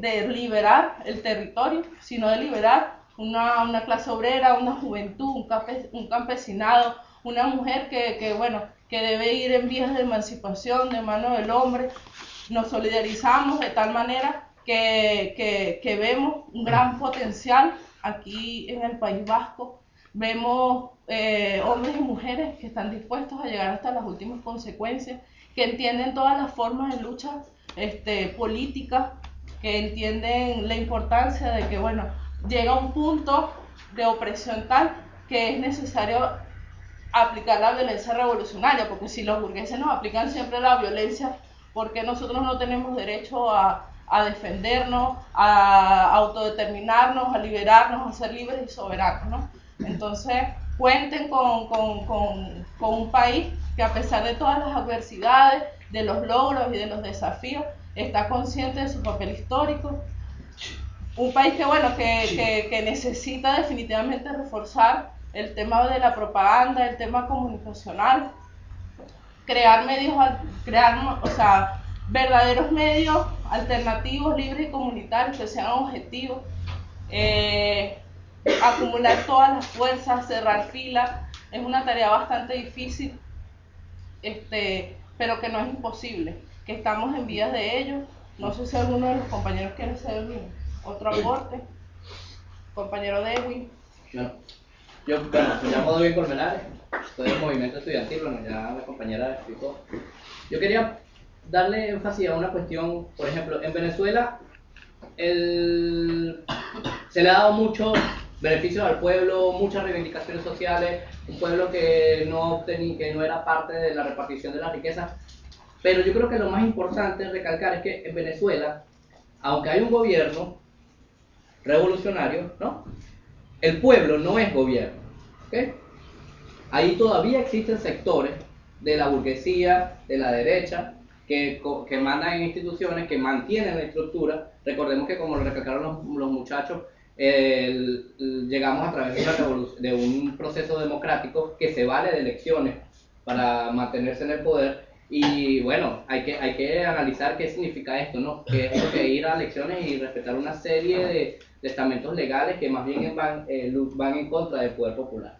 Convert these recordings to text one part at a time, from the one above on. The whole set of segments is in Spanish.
de liberar el territorio, sino de liberar una, una clase obrera, una juventud, un, campesinado, una mujer que, que, bueno, que debe ir en vías de emancipación de mano del hombre. Nos solidarizamos de tal manera que, que, que vemos un gran potencial aquí en el País Vasco. Vemos eh, hombres y mujeres que están dispuestos a llegar hasta las últimas consecuencias, que entienden todas las formas de lucha este, política, que entienden la importancia de que, bueno, llega un punto de opresión tal que es necesario aplicar la violencia revolucionaria, porque si los burgueses nos aplican siempre la violencia, ¿por qué nosotros no tenemos derecho a, a defendernos, a autodeterminarnos, a liberarnos, a ser libres y soberanos? ¿no? Entonces, cuenten con, con, con, con un país que a pesar de todas las adversidades, de los logros y de los desafíos, está consciente de su papel histórico. Un país que, bueno, que, que, que necesita definitivamente reforzar el tema de la propaganda, el tema comunicacional, crear medios, crear, o sea, verdaderos medios alternativos, libres y comunitarios que sean objetivos, eh, acumular todas las fuerzas, cerrar filas, es una tarea bastante difícil, este, pero que no es imposible, que estamos en vías de ello. No sé si alguno de los compañeros quiere hacer otro aporte. Compañero Dewey. Yo, bueno, me llamo David Colmenares, estoy en movimiento estudiantil, bueno, ya la compañera explicó. Yo quería darle énfasis a una cuestión, por ejemplo, en Venezuela el, se le ha dado mucho beneficios al pueblo, muchas reivindicaciones sociales, un pueblo que no, tenía, que no era parte de la repartición de la riqueza. Pero yo creo que lo más importante recalcar es que en Venezuela, aunque hay un gobierno revolucionario, ¿no? el pueblo no es gobierno. Ahí todavía existen sectores de la burguesía, de la derecha, que, que mandan en instituciones, que mantienen la estructura. Recordemos que como lo recalcaron los, muchachos, llegamos a través de, de un proceso democrático que se vale de elecciones para mantenerse en el poder. Y bueno, hay que, hay que analizar qué significa esto, ¿no? Que es que ir a elecciones y respetar una serie de, de estamentos legales que más bien van, eh, van en contra del poder popular.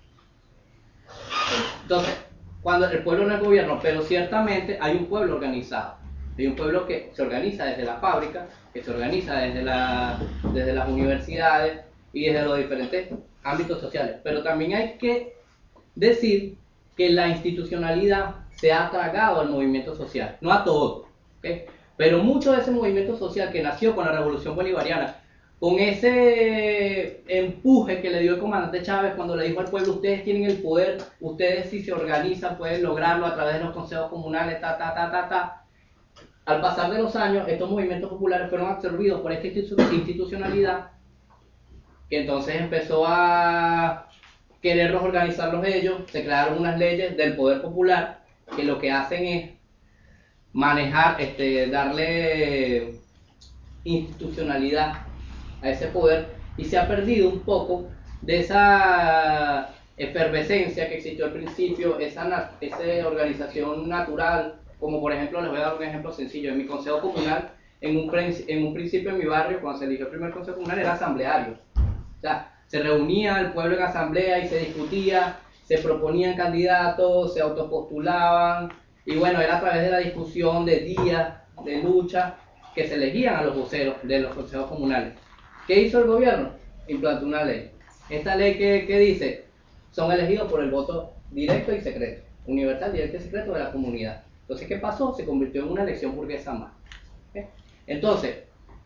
Entonces, cuando el pueblo no es gobierno, pero ciertamente hay un pueblo organizado. Hay un pueblo que se organiza desde la fábrica, que se organiza desde, la, desde las universidades y desde los diferentes ámbitos sociales. Pero también hay que decir que la institucionalidad se ha tragado al movimiento social, no a todo, pero mucho de ese movimiento social que nació con la revolución bolivariana con ese empuje que le dio el comandante Chávez cuando le dijo al pueblo, ustedes tienen el poder, ustedes si se organizan pueden lograrlo a través de los consejos comunales, ta, ta, ta, ta, ta. Al pasar de los años, estos movimientos populares fueron absorbidos por esta institucionalidad, que entonces empezó a quererlos organizarlos ellos, se crearon unas leyes del poder popular que lo que hacen es manejar, este, darle institucionalidad a ese poder y se ha perdido un poco de esa efervescencia que existió al principio, esa, organización natural, como por ejemplo, les voy a dar un ejemplo sencillo, en mi consejo comunal, en un, en un principio en mi barrio, cuando se eligió el primer consejo comunal, era asambleario. O sea, se reunía el pueblo en asamblea y se discutía, se proponían candidatos, se autopostulaban, y bueno, era a través de la discusión de días de lucha que se elegían a los voceros de los consejos comunales. ¿Qué hizo el gobierno? Implantó una ley. Esta ley que, dice, son elegidos por el voto directo y secreto, universal, directo y secreto de la comunidad. Entonces, ¿qué pasó? Se convirtió en una elección burguesa más. Entonces,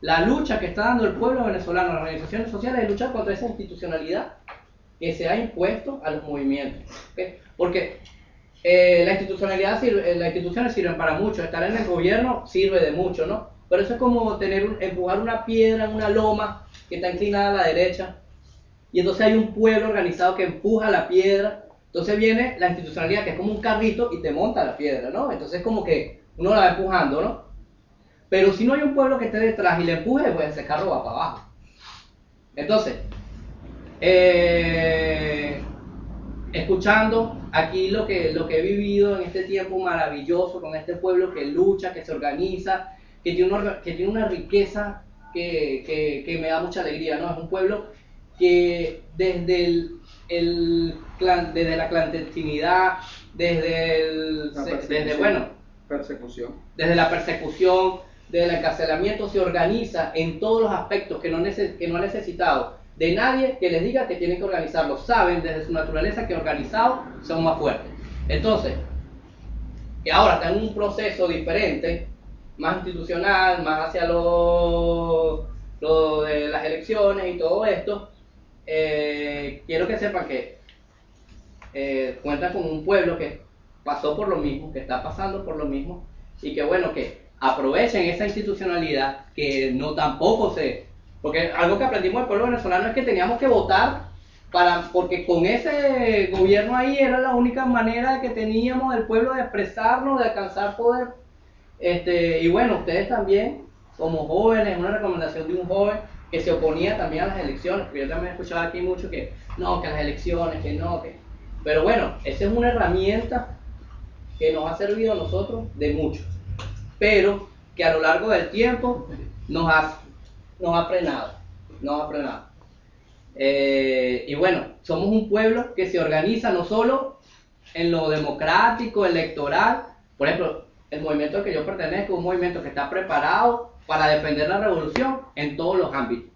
la lucha que está dando el pueblo venezolano, las organizaciones sociales, es luchar contra esa institucionalidad que se ha impuesto a los movimientos. Porque eh, la institucionalidad sirve, eh, las instituciones sirven para mucho, estar en el gobierno sirve de mucho, ¿no? Pero eso es como empujar una piedra en una loma que está inclinada a la derecha, y entonces hay un pueblo organizado que empuja la piedra, entonces viene la institucionalidad que es como un carrito y te monta la piedra, ¿no? Entonces como que uno la va empujando, ¿no? Pero si no hay un pueblo que esté detrás y le empuje, pues ese carro va para abajo. Entonces, eh, escuchando aquí lo que, lo que he vivido en este tiempo maravilloso con este pueblo que lucha, que se organiza, que tiene una, que tiene una riqueza que, que, me da mucha alegría, ¿no? Es un pueblo que desde el, el desde la clandestinidad, desde el, desde, bueno, persecución. desde la persecución, desde el encarcelamiento, se organiza en todos los aspectos que no, que no ha necesitado de nadie que les diga que tienen que organizarlo. Saben desde su naturaleza que organizados son más fuertes. Entonces, que ahora está en un proceso diferente, más institucional, más hacia lo, lo de las elecciones y todo esto, eh, quiero que sepan que eh, cuenta con un pueblo que pasó por lo mismo, que está pasando por lo mismo, y que bueno, que aprovechen esa institucionalidad que no tampoco se... Porque algo que aprendimos del pueblo venezolano es que teníamos que votar para, porque con ese gobierno ahí era la única manera que teníamos el pueblo de expresarnos, de alcanzar poder. Este, y bueno, ustedes también, como jóvenes, una recomendación de un joven que se oponía también a las elecciones, porque yo también he escuchado aquí mucho que no, que las elecciones, que no, que... Pero bueno, esa es una herramienta que nos ha servido a nosotros de mucho, pero que a lo largo del tiempo nos ha, nos ha frenado, nos ha frenado. Eh, y bueno, somos un pueblo que se organiza no solo en lo democrático, electoral, por ejemplo, el movimiento al que yo pertenezco es un movimiento que está preparado para defender la revolución en todos los ámbitos,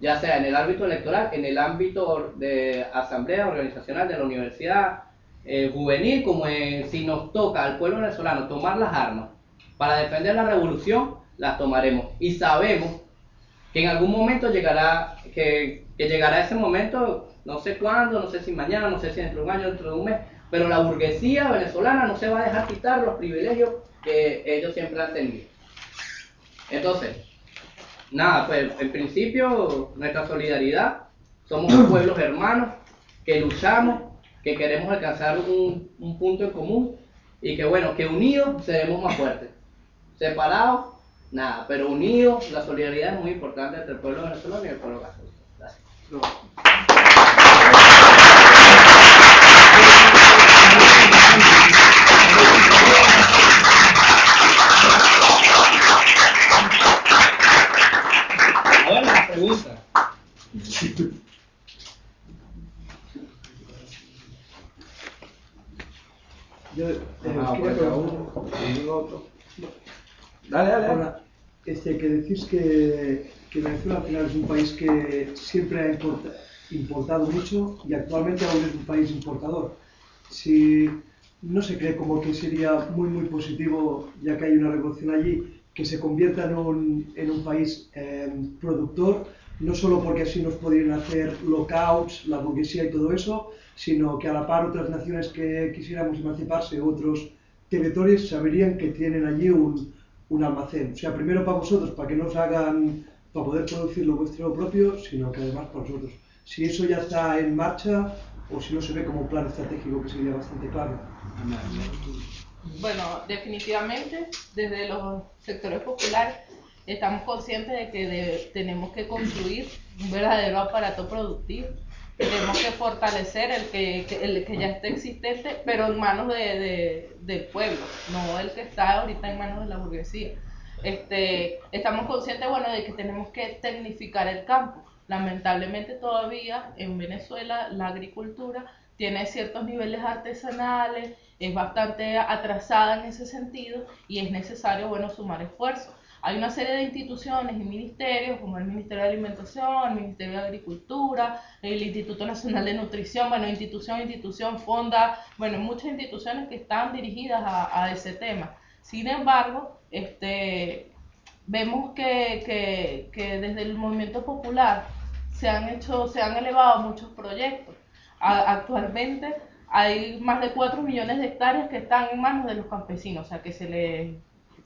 ya sea en el ámbito electoral, en el ámbito de asamblea organizacional de la universidad eh, juvenil, como en, si nos toca al pueblo venezolano tomar las armas para defender la revolución, las tomaremos. Y sabemos que en algún momento llegará, que, que llegará ese momento, no sé cuándo, no sé si mañana, no sé si dentro de un año, dentro de un mes, pero la burguesía venezolana no se va a dejar quitar los privilegios que ellos siempre han tenido. Entonces, nada, pues en principio nuestra solidaridad, somos pueblos hermanos que luchamos, que queremos alcanzar un, un punto en común y que bueno, que unidos seremos más fuertes. Separados, nada, pero unidos, la solidaridad es muy importante entre el pueblo venezolano y el pueblo católico. Gracias. Yo eh, pues, Dale, dale. Ahora, este, que decís que, que, Venezuela al final es un país que siempre ha importado mucho y actualmente aún es un país importador. Si no se cree como que sería muy muy positivo, ya que hay una revolución allí, que se convierta en un, en un país eh, productor, no solo porque así nos podrían hacer lockouts, la burguesía y todo eso, sino que a la par otras naciones que quisiéramos emanciparse, otros territorios, sabrían que tienen allí un, un almacén. O sea, primero para vosotros, para que no hagan, para poder producir lo vuestro propio, sino que además para vosotros. Si eso ya está en marcha, o si no se ve como un plan estratégico que sería bastante claro. Bueno, definitivamente desde los sectores populares estamos conscientes de que tenemos que construir un verdadero aparato productivo. Tenemos que fortalecer el que, el que ya está existente, pero en manos de, del pueblo, no el que está ahorita en manos de la burguesía. Este, estamos conscientes bueno, de que tenemos que tecnificar el campo. Lamentablemente todavía en Venezuela la agricultura tiene ciertos niveles artesanales, es bastante atrasada en ese sentido y es necesario bueno, sumar esfuerzos. Hay una serie de instituciones y ministerios, como el Ministerio de Alimentación, el Ministerio de Agricultura, el Instituto Nacional de Nutrición, bueno, institución, institución, fonda, bueno, muchas instituciones que están dirigidas a, ese tema. Sin embargo, este, vemos que, que, que, desde el movimiento popular se han hecho, se han elevado muchos proyectos. actualmente hay más de 4 millones de hectáreas que están en manos de los campesinos, o sea que se les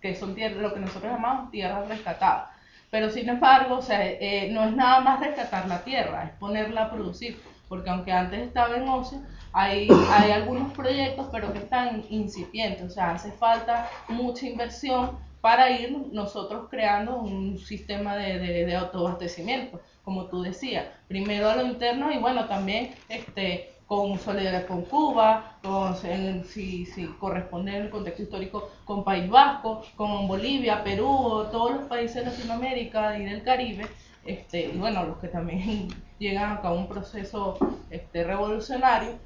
que son tierras, lo que nosotros llamamos tierras rescatadas. Pero sin embargo, o sea, eh, no es nada más rescatar la tierra, es ponerla a producir, porque aunque antes estaba en ocio, hay, hay algunos proyectos, pero que están incipientes, o sea, hace falta mucha inversión para ir nosotros creando un sistema de, de, de autoabastecimiento, como tú decías, primero a lo interno y bueno, también este, con solidaridad con Cuba, con, si, si corresponde en el contexto histórico con País Vasco, con Bolivia, Perú, todos los países de Latinoamérica y del Caribe, este, y bueno, los que también llegan a un proceso este, revolucionario.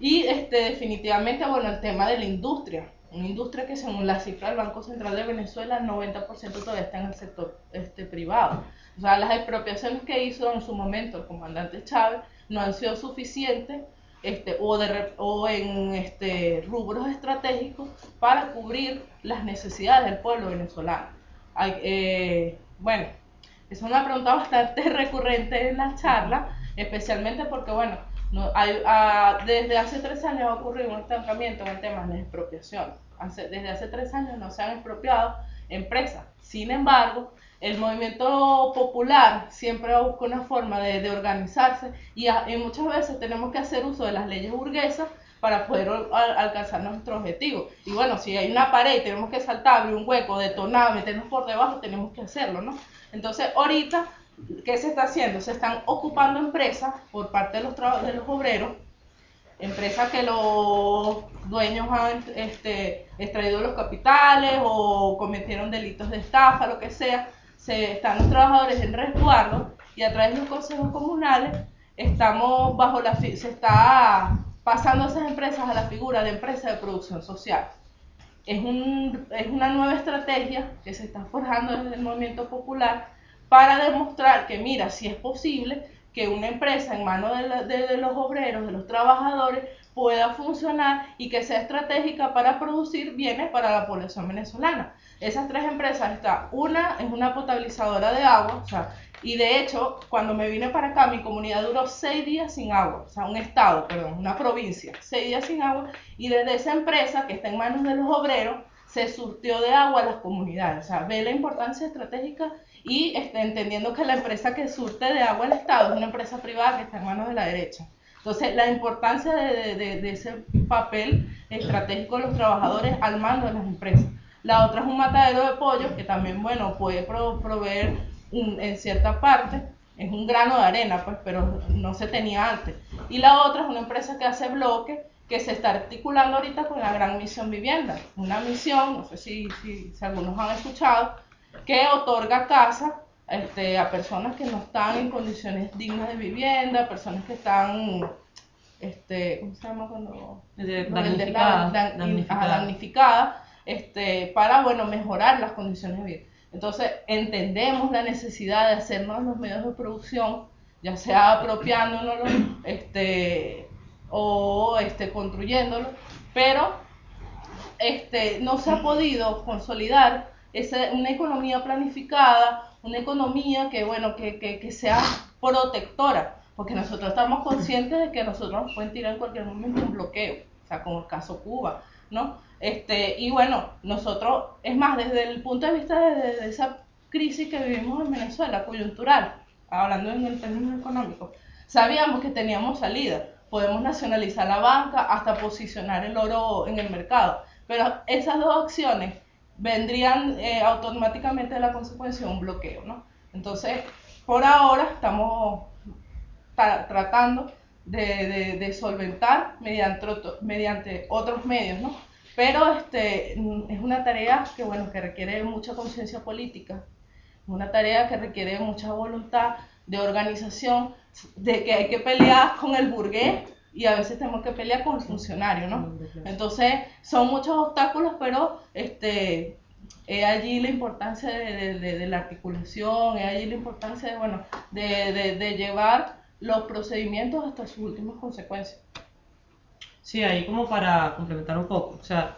Y este, definitivamente, bueno, el tema de la industria, una industria que según la cifra del Banco Central de Venezuela, el 90% todavía está en el sector este, privado. O sea, las expropiaciones que hizo en su momento el comandante Chávez no han sido suficientes este, o, de, o en este, rubros estratégicos para cubrir las necesidades del pueblo venezolano. Eh, bueno, es una pregunta bastante recurrente en la charla, especialmente porque, bueno, no, hay, ah, desde hace tres años ha ocurrido un estancamiento en el tema de expropiación. desde hace tres años no se han expropiado empresas. Sin embargo, el movimiento popular siempre busca una forma de, organizarse y, muchas veces tenemos que hacer uso de las leyes burguesas para poder alcanzar nuestro objetivo. Y bueno, si hay una pared y tenemos que saltar, abrir un hueco, detonar, meternos por debajo, tenemos que hacerlo, ¿no? Entonces, ahorita, ¿qué se está haciendo? Se están ocupando empresas por parte de los, de los obreros, empresas que los dueños han este, extraído los capitales o cometieron delitos de estafa, lo que sea, se están los trabajadores en resguardo y a través de los consejos comunales estamos bajo la se está pasando esas empresas a la figura de empresa de producción social. Es, un, es una nueva estrategia que se está forjando desde el movimiento popular para demostrar que, mira, si es posible que una empresa en manos de, de, los obreros, de los trabajadores, pueda funcionar y que sea estratégica para producir bienes para la población venezolana. Esas tres empresas está, una es una potabilizadora de agua, o sea, y de hecho, cuando me vine para acá, mi comunidad duró seis días sin agua, o sea, un estado, perdón, una provincia, seis días sin agua, y desde esa empresa que está en manos de los obreros, se surtió de agua a las comunidades, o sea, ve la importancia estratégica y está entendiendo que la empresa que surte de agua al Estado es una empresa privada que está en manos de la derecha. Entonces, la importancia de, de, ese papel estratégico de los trabajadores al mando de las empresas. La otra es un matadero de pollo que también, bueno, puede proveer en cierta parte, es un grano de arena, pues, pero no se tenía antes. Y la otra es una empresa que hace bloque que se está articulando ahorita con la Gran Misión Vivienda. Una misión, no sé si, si, algunos han escuchado, que otorga casa este, a personas que no están en condiciones dignas de vivienda, personas que están, este, ¿cómo se llama cuando? Damnificadas. damnificadas este, para, bueno, mejorar las condiciones de vida. Entonces, entendemos la necesidad de hacernos los medios de producción, ya sea apropiándonos este, o este, construyéndolo, pero este, no se ha podido consolidar esa, una economía planificada, una economía que, bueno, que, que, que sea protectora, porque nosotros estamos conscientes de que nosotros nos pueden tirar en cualquier momento un bloqueo, o sea, como el caso Cuba, ¿no? Este, y bueno, nosotros, es más, desde el punto de vista de, esa crisis que vivimos en Venezuela, coyuntural, hablando en el término económico, sabíamos que teníamos salida. Podemos nacionalizar la banca hasta posicionar el oro en el mercado. Pero esas dos acciones vendrían eh, automáticamente de la consecuencia de un bloqueo, ¿no? Entonces, por ahora estamos tratando de, de, solventar mediante, mediante otros medios, ¿no? Pero este, es una tarea que, bueno, que requiere mucha conciencia política, una tarea que requiere mucha voluntad de organización, de que hay que pelear con el burgués y a veces tenemos que pelear con el funcionario, ¿no? Entonces, son muchos obstáculos, pero este, es allí la importancia de, de, la articulación, es allí la importancia de, bueno, de, de llevar los procedimientos hasta sus últimas consecuencias. Sí, ahí como para complementar un poco. O sea,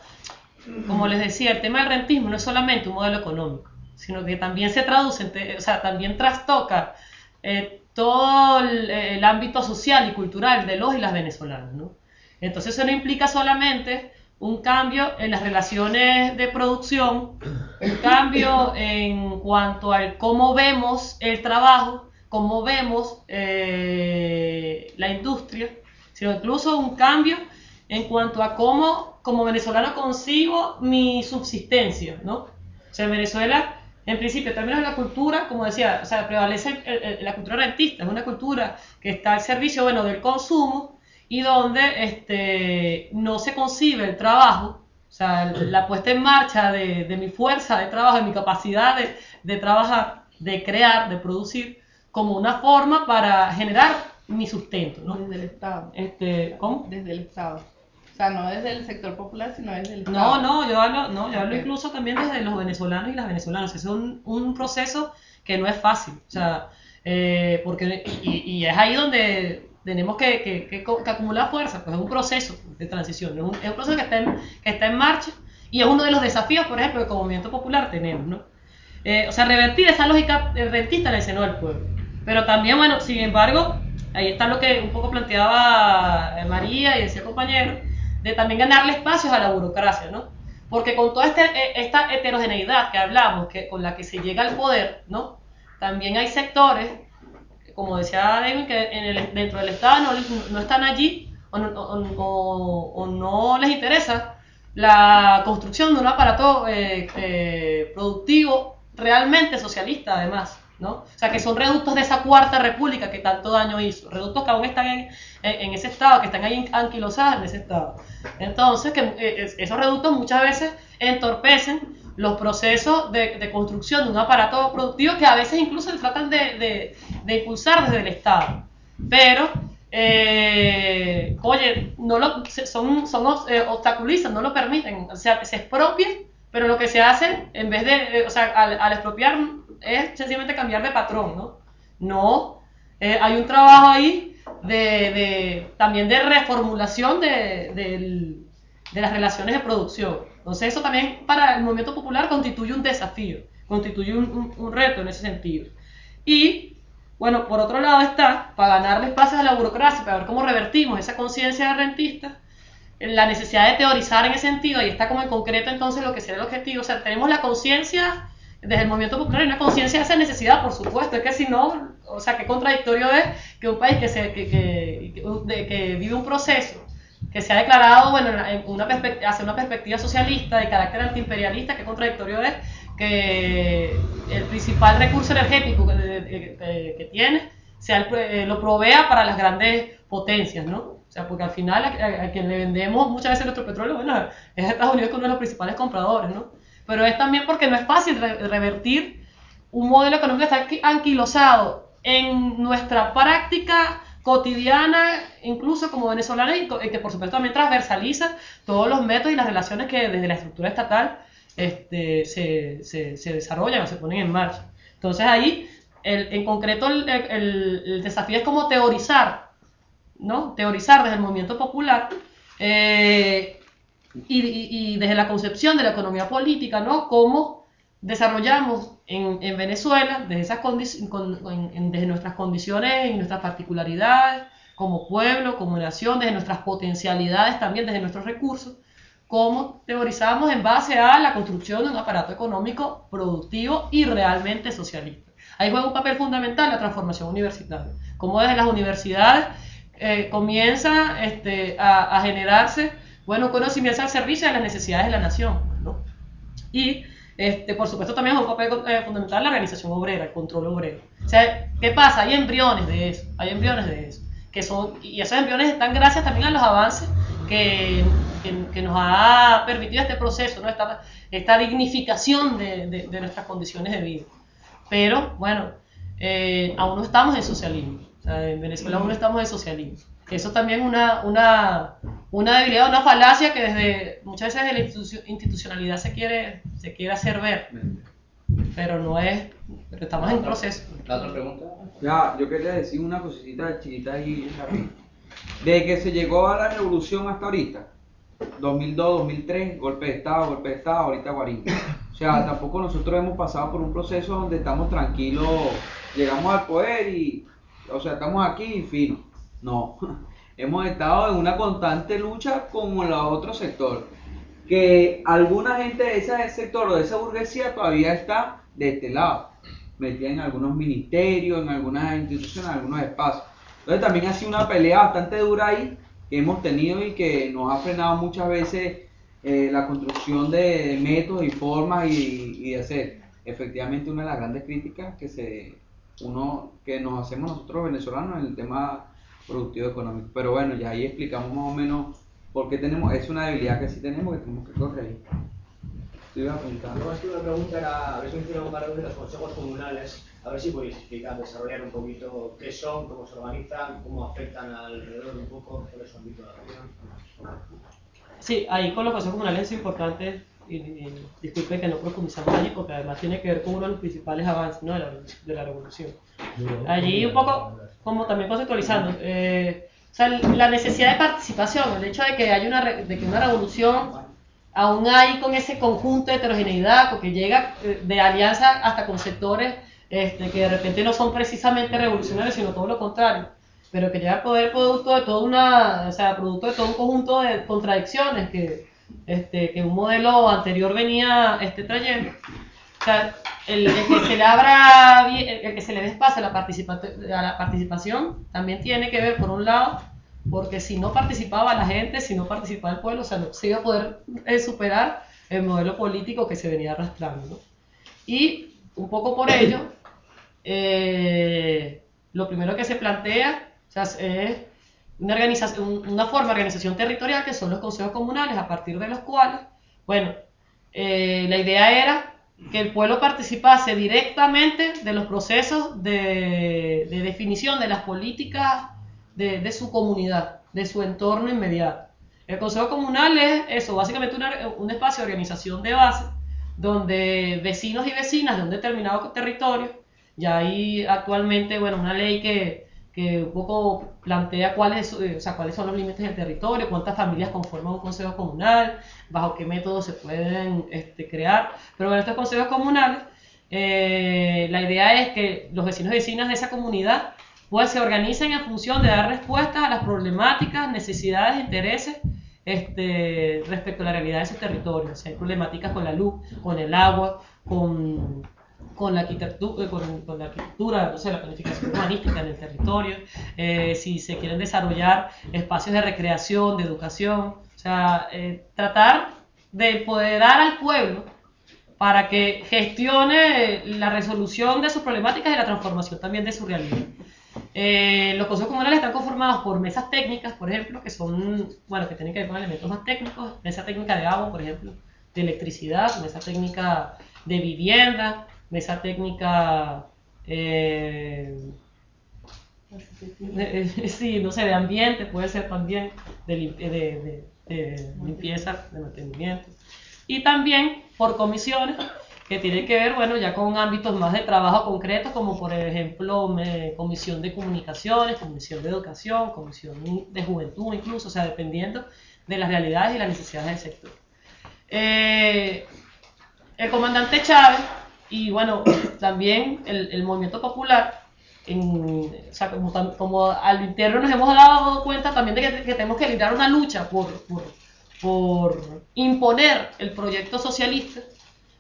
como les decía, el tema del rentismo no es solamente un modelo económico, sino que también se traduce, o sea, también trastoca eh, todo el, ámbito social y cultural de los y las venezolanas, ¿no? Entonces eso no implica solamente un cambio en las relaciones de producción, un cambio en cuanto al cómo vemos el trabajo, cómo vemos eh, la industria, sino incluso un cambio en cuanto a cómo como venezolano consigo mi subsistencia, ¿no? O sea, en Venezuela, en principio, también es la cultura, como decía, o sea, prevalece la cultura rentista, es una cultura que está al servicio, bueno, del consumo, y donde este, no se concibe el trabajo, o sea, la puesta en marcha de, de mi fuerza de trabajo, de mi capacidad de, de trabajar, de crear, de producir, como una forma para generar mi sustento, ¿no? Desde el Estado. Este, ¿Cómo? Desde el Estado. Sea, no desde el sector popular, sino desde el Estado. No, no, yo hablo, no, yo hablo Ok. incluso también desde los venezolanos y las venezolanas. Es un, un proceso que no es fácil, o sea, eh, porque, y, y es ahí donde tenemos que, que, que que acumular fuerza, pues es un proceso de transición, es un, es un proceso que está, en, que está en marcha y es uno de los desafíos, por ejemplo, que como movimiento popular tenemos, ¿no? Eh, o sea, revertir esa lógica rentista en el seno del pueblo. Pero también, bueno, sin embargo, ahí está lo que un poco planteaba eh, María y decía compañero, de también ganarle espacios a la burocracia, ¿no? Porque con toda este, eh, esta heterogeneidad que hablamos, que, con la que se llega al poder, ¿no? También hay sectores, como decía David, que dentro del Estado no, están allí o no les interesa la construcción de un aparato eh, eh, productivo realmente socialista, además. ¿No? O sea, que son reductos de esa cuarta república que tanto daño hizo, reductos que aún están en, en- en ese estado, que están ahí anquilosados en ese estado. Entonces, que eh, es- esos reductos muchas veces entorpecen los procesos de, de construcción de un aparato productivo que a veces incluso se tratan de, de- de impulsar desde el Estado. Pero, eh, oye, no lo, son, son eh, obstaculizan, no lo permiten, o sea, se expropian, pero lo que se hace, en vez de, eh, o sea, al, al expropiar, es sencillamente cambiar de patrón, ¿no? No, eh, hay un trabajo ahí de, de- también de reformulación de, del- de las relaciones de producción. Entonces eso también para el movimiento popular constituye un desafío, constituye un, un- un reto en ese sentido. Y bueno, por otro lado está, para ganarle espacios a la burocracia, para ver cómo revertimos esa conciencia de rentista, la necesidad de teorizar en ese sentido, y está como en concreto entonces lo que será el objetivo. O sea, tenemos la conciencia, desde el movimiento popular, hay una conciencia de esa necesidad, por supuesto, es que si no, o sea, qué contradictorio es que un país que, se, que, que, vive un proceso que se ha declarado, bueno, en una hacia una perspectiva socialista de carácter antiimperialista, qué contradictorio es que el principal recurso energético que tiene sea el- eh, lo provea para las grandes potencias, ¿no? O sea, porque al final a, a- a quien le vendemos muchas veces nuestro petróleo, bueno, es Estados Unidos que uno de los principales compradores, ¿no? Pero es también porque no es fácil re- revertir un modelo económico que está anqui- anquilosado en nuestra práctica cotidiana, incluso como co- y que por supuesto también transversaliza todos los métodos y las relaciones que desde la estructura estatal este, se, se, se desarrollan o se ponen en marcha. Entonces ahí, el- en concreto, el, el- el desafío es como teorizar, ¿no? Teorizar desde el movimiento popular eh, y, desde la concepción de la economía política, ¿no? Cómo desarrollamos en, en Venezuela, desde nuestras condiciones y nuestras particularidades, como pueblo, como nación, desde nuestras potencialidades también, desde nuestros recursos, cómo teorizamos en base a la construcción de un aparato económico productivo y realmente socialista. Ahí juega un papel fundamental la transformación universitaria, cómo desde las universidades eh, comienza este, a, a generarse bueno, un conocimiento al servicio de las necesidades de la nación. ¿no? Y, este, por supuesto, también es un papel eh, fundamental la organización obrera, el control obrero. O sea, ¿qué pasa? Hay embriones de eso, hay embriones de eso. Que son, y esos embriones están gracias también a los avances que, que, que nos ha permitido este proceso, ¿no? esta, esta dignificación de, de, de nuestras condiciones de vida. Pero, bueno, eh, aún no estamos en socialismo. O sea, en Venezuela aún no estamos en socialismo. Eso también es una, una, una debilidad, una falacia que desde muchas veces de la institu- institucionalidad se quiere, se quiere hacer ver, pero no es, pero estamos en proceso. ¿La otra pregunta? Ya, yo quería decir una cosita chiquita rápido. Desde que se llegó a la revolución hasta ahorita, 2002, 2003, golpe de Estado, golpe de Estado, ahorita Guarín. O sea, tampoco nosotros hemos pasado por un proceso donde estamos tranquilos, llegamos al poder y, o sea, estamos aquí y fino. No, hemos estado en una constante lucha con el otro sector. Que alguna gente de ese sector o de esa burguesía todavía está de este lado, metida en algunos ministerios, en algunas instituciones, en algunos espacios. Entonces también ha sido una pelea bastante dura ahí que hemos tenido y que nos ha frenado muchas veces eh, la construcción de métodos y formas y de hacer. Efectivamente una de las grandes críticas que se uno que nos hacemos nosotros venezolanos en el tema productivo económico. Pero bueno, ya ahí explicamos más o menos por qué tenemos, es una debilidad que sí tenemos que tenemos que corregir. Preguntar. Además, que una pregunta era, habéis mencionado varias veces los consejos comunales, a ver si podéis explicar, desarrollar un poquito qué son, cómo se organizan, cómo afectan alrededor un poco, cuál es su ámbito de acción. Sí, ahí con los consejos comunales es importante, y, y disculpe que no profundizamos allí, porque además tiene que ver con uno de los principales avances ¿no? de, la, de la revolución. Allí un poco, como también conceptualizando, eh, o sea, la necesidad de participación, el hecho de que haya una, de que una revolución aún hay con ese conjunto de heterogeneidad, porque llega eh, de alianza hasta con sectores este, que de repente no son precisamente revolucionarios, sino todo lo contrario, pero que llega a poder producto de toda una, o sea, producto de todo un conjunto de contradicciones que, este, que un modelo anterior venía este, trayendo. O sea, el, el que se le abra, el, que se le dé espacio a la, a la participación también tiene que ver, por un lado, porque si no participaba la gente, si no participaba el pueblo, o sea, no se iba a poder eh, superar el modelo político que se venía arrastrando. Y un poco por ello, eh, lo primero que se plantea o sea, es una, organización, una forma de organización territorial que son los consejos comunales, a partir de los cuales, bueno, eh, la idea era que el pueblo participase directamente de los procesos de, de definición de las políticas de, de su comunidad, de su entorno inmediato. El Consejo Comunal es eso, básicamente una- un espacio de organización de base donde vecinos y vecinas de un determinado territorio, ya hay actualmente bueno, una ley que, que un poco plantea cuáles, eh, o sea, cuáles son los límites del territorio, cuántas familias conforman un consejo comunal, bajo qué métodos se pueden este, crear, pero bueno, estos consejos comunales, eh, la idea es que los vecinos y vecinas de esa comunidad pues se organicen en función de dar respuestas a las problemáticas, necesidades, intereses este, respecto a la realidad de su territorio. O sea, hay problemáticas con la luz, con el agua, con, con, la, arquitectura, con, con la arquitectura, o sea, la planificación urbanística en el territorio, eh, si se quieren desarrollar espacios de recreación, de educación, o sea, eh, tratar de empoderar al pueblo para que gestione la resolución de sus problemáticas y la transformación también de su realidad. Eh, los consejos comunales están conformados por mesas técnicas, por ejemplo, que son, bueno, que tienen que ver con elementos más técnicos, mesa técnica de agua, por ejemplo, de electricidad, mesa técnica de vivienda, mesa técnica, eh, de- eh, sí, no sé, de ambiente, puede ser también, de, lim- de- de- de limpieza, de mantenimiento. Y también por comisiones que tienen que ver, bueno, ya con ámbitos más de trabajo concretos, como por ejemplo comisión de comunicaciones, comisión de educación, comisión de juventud incluso, o sea, dependiendo de las realidades y las necesidades del sector. Eh, el comandante Chávez y bueno, también el, el movimiento popular, en- o sea, como, como al interno nos hemos dado cuenta también de que, tenemos que liderar una lucha por, por, por imponer el proyecto socialista,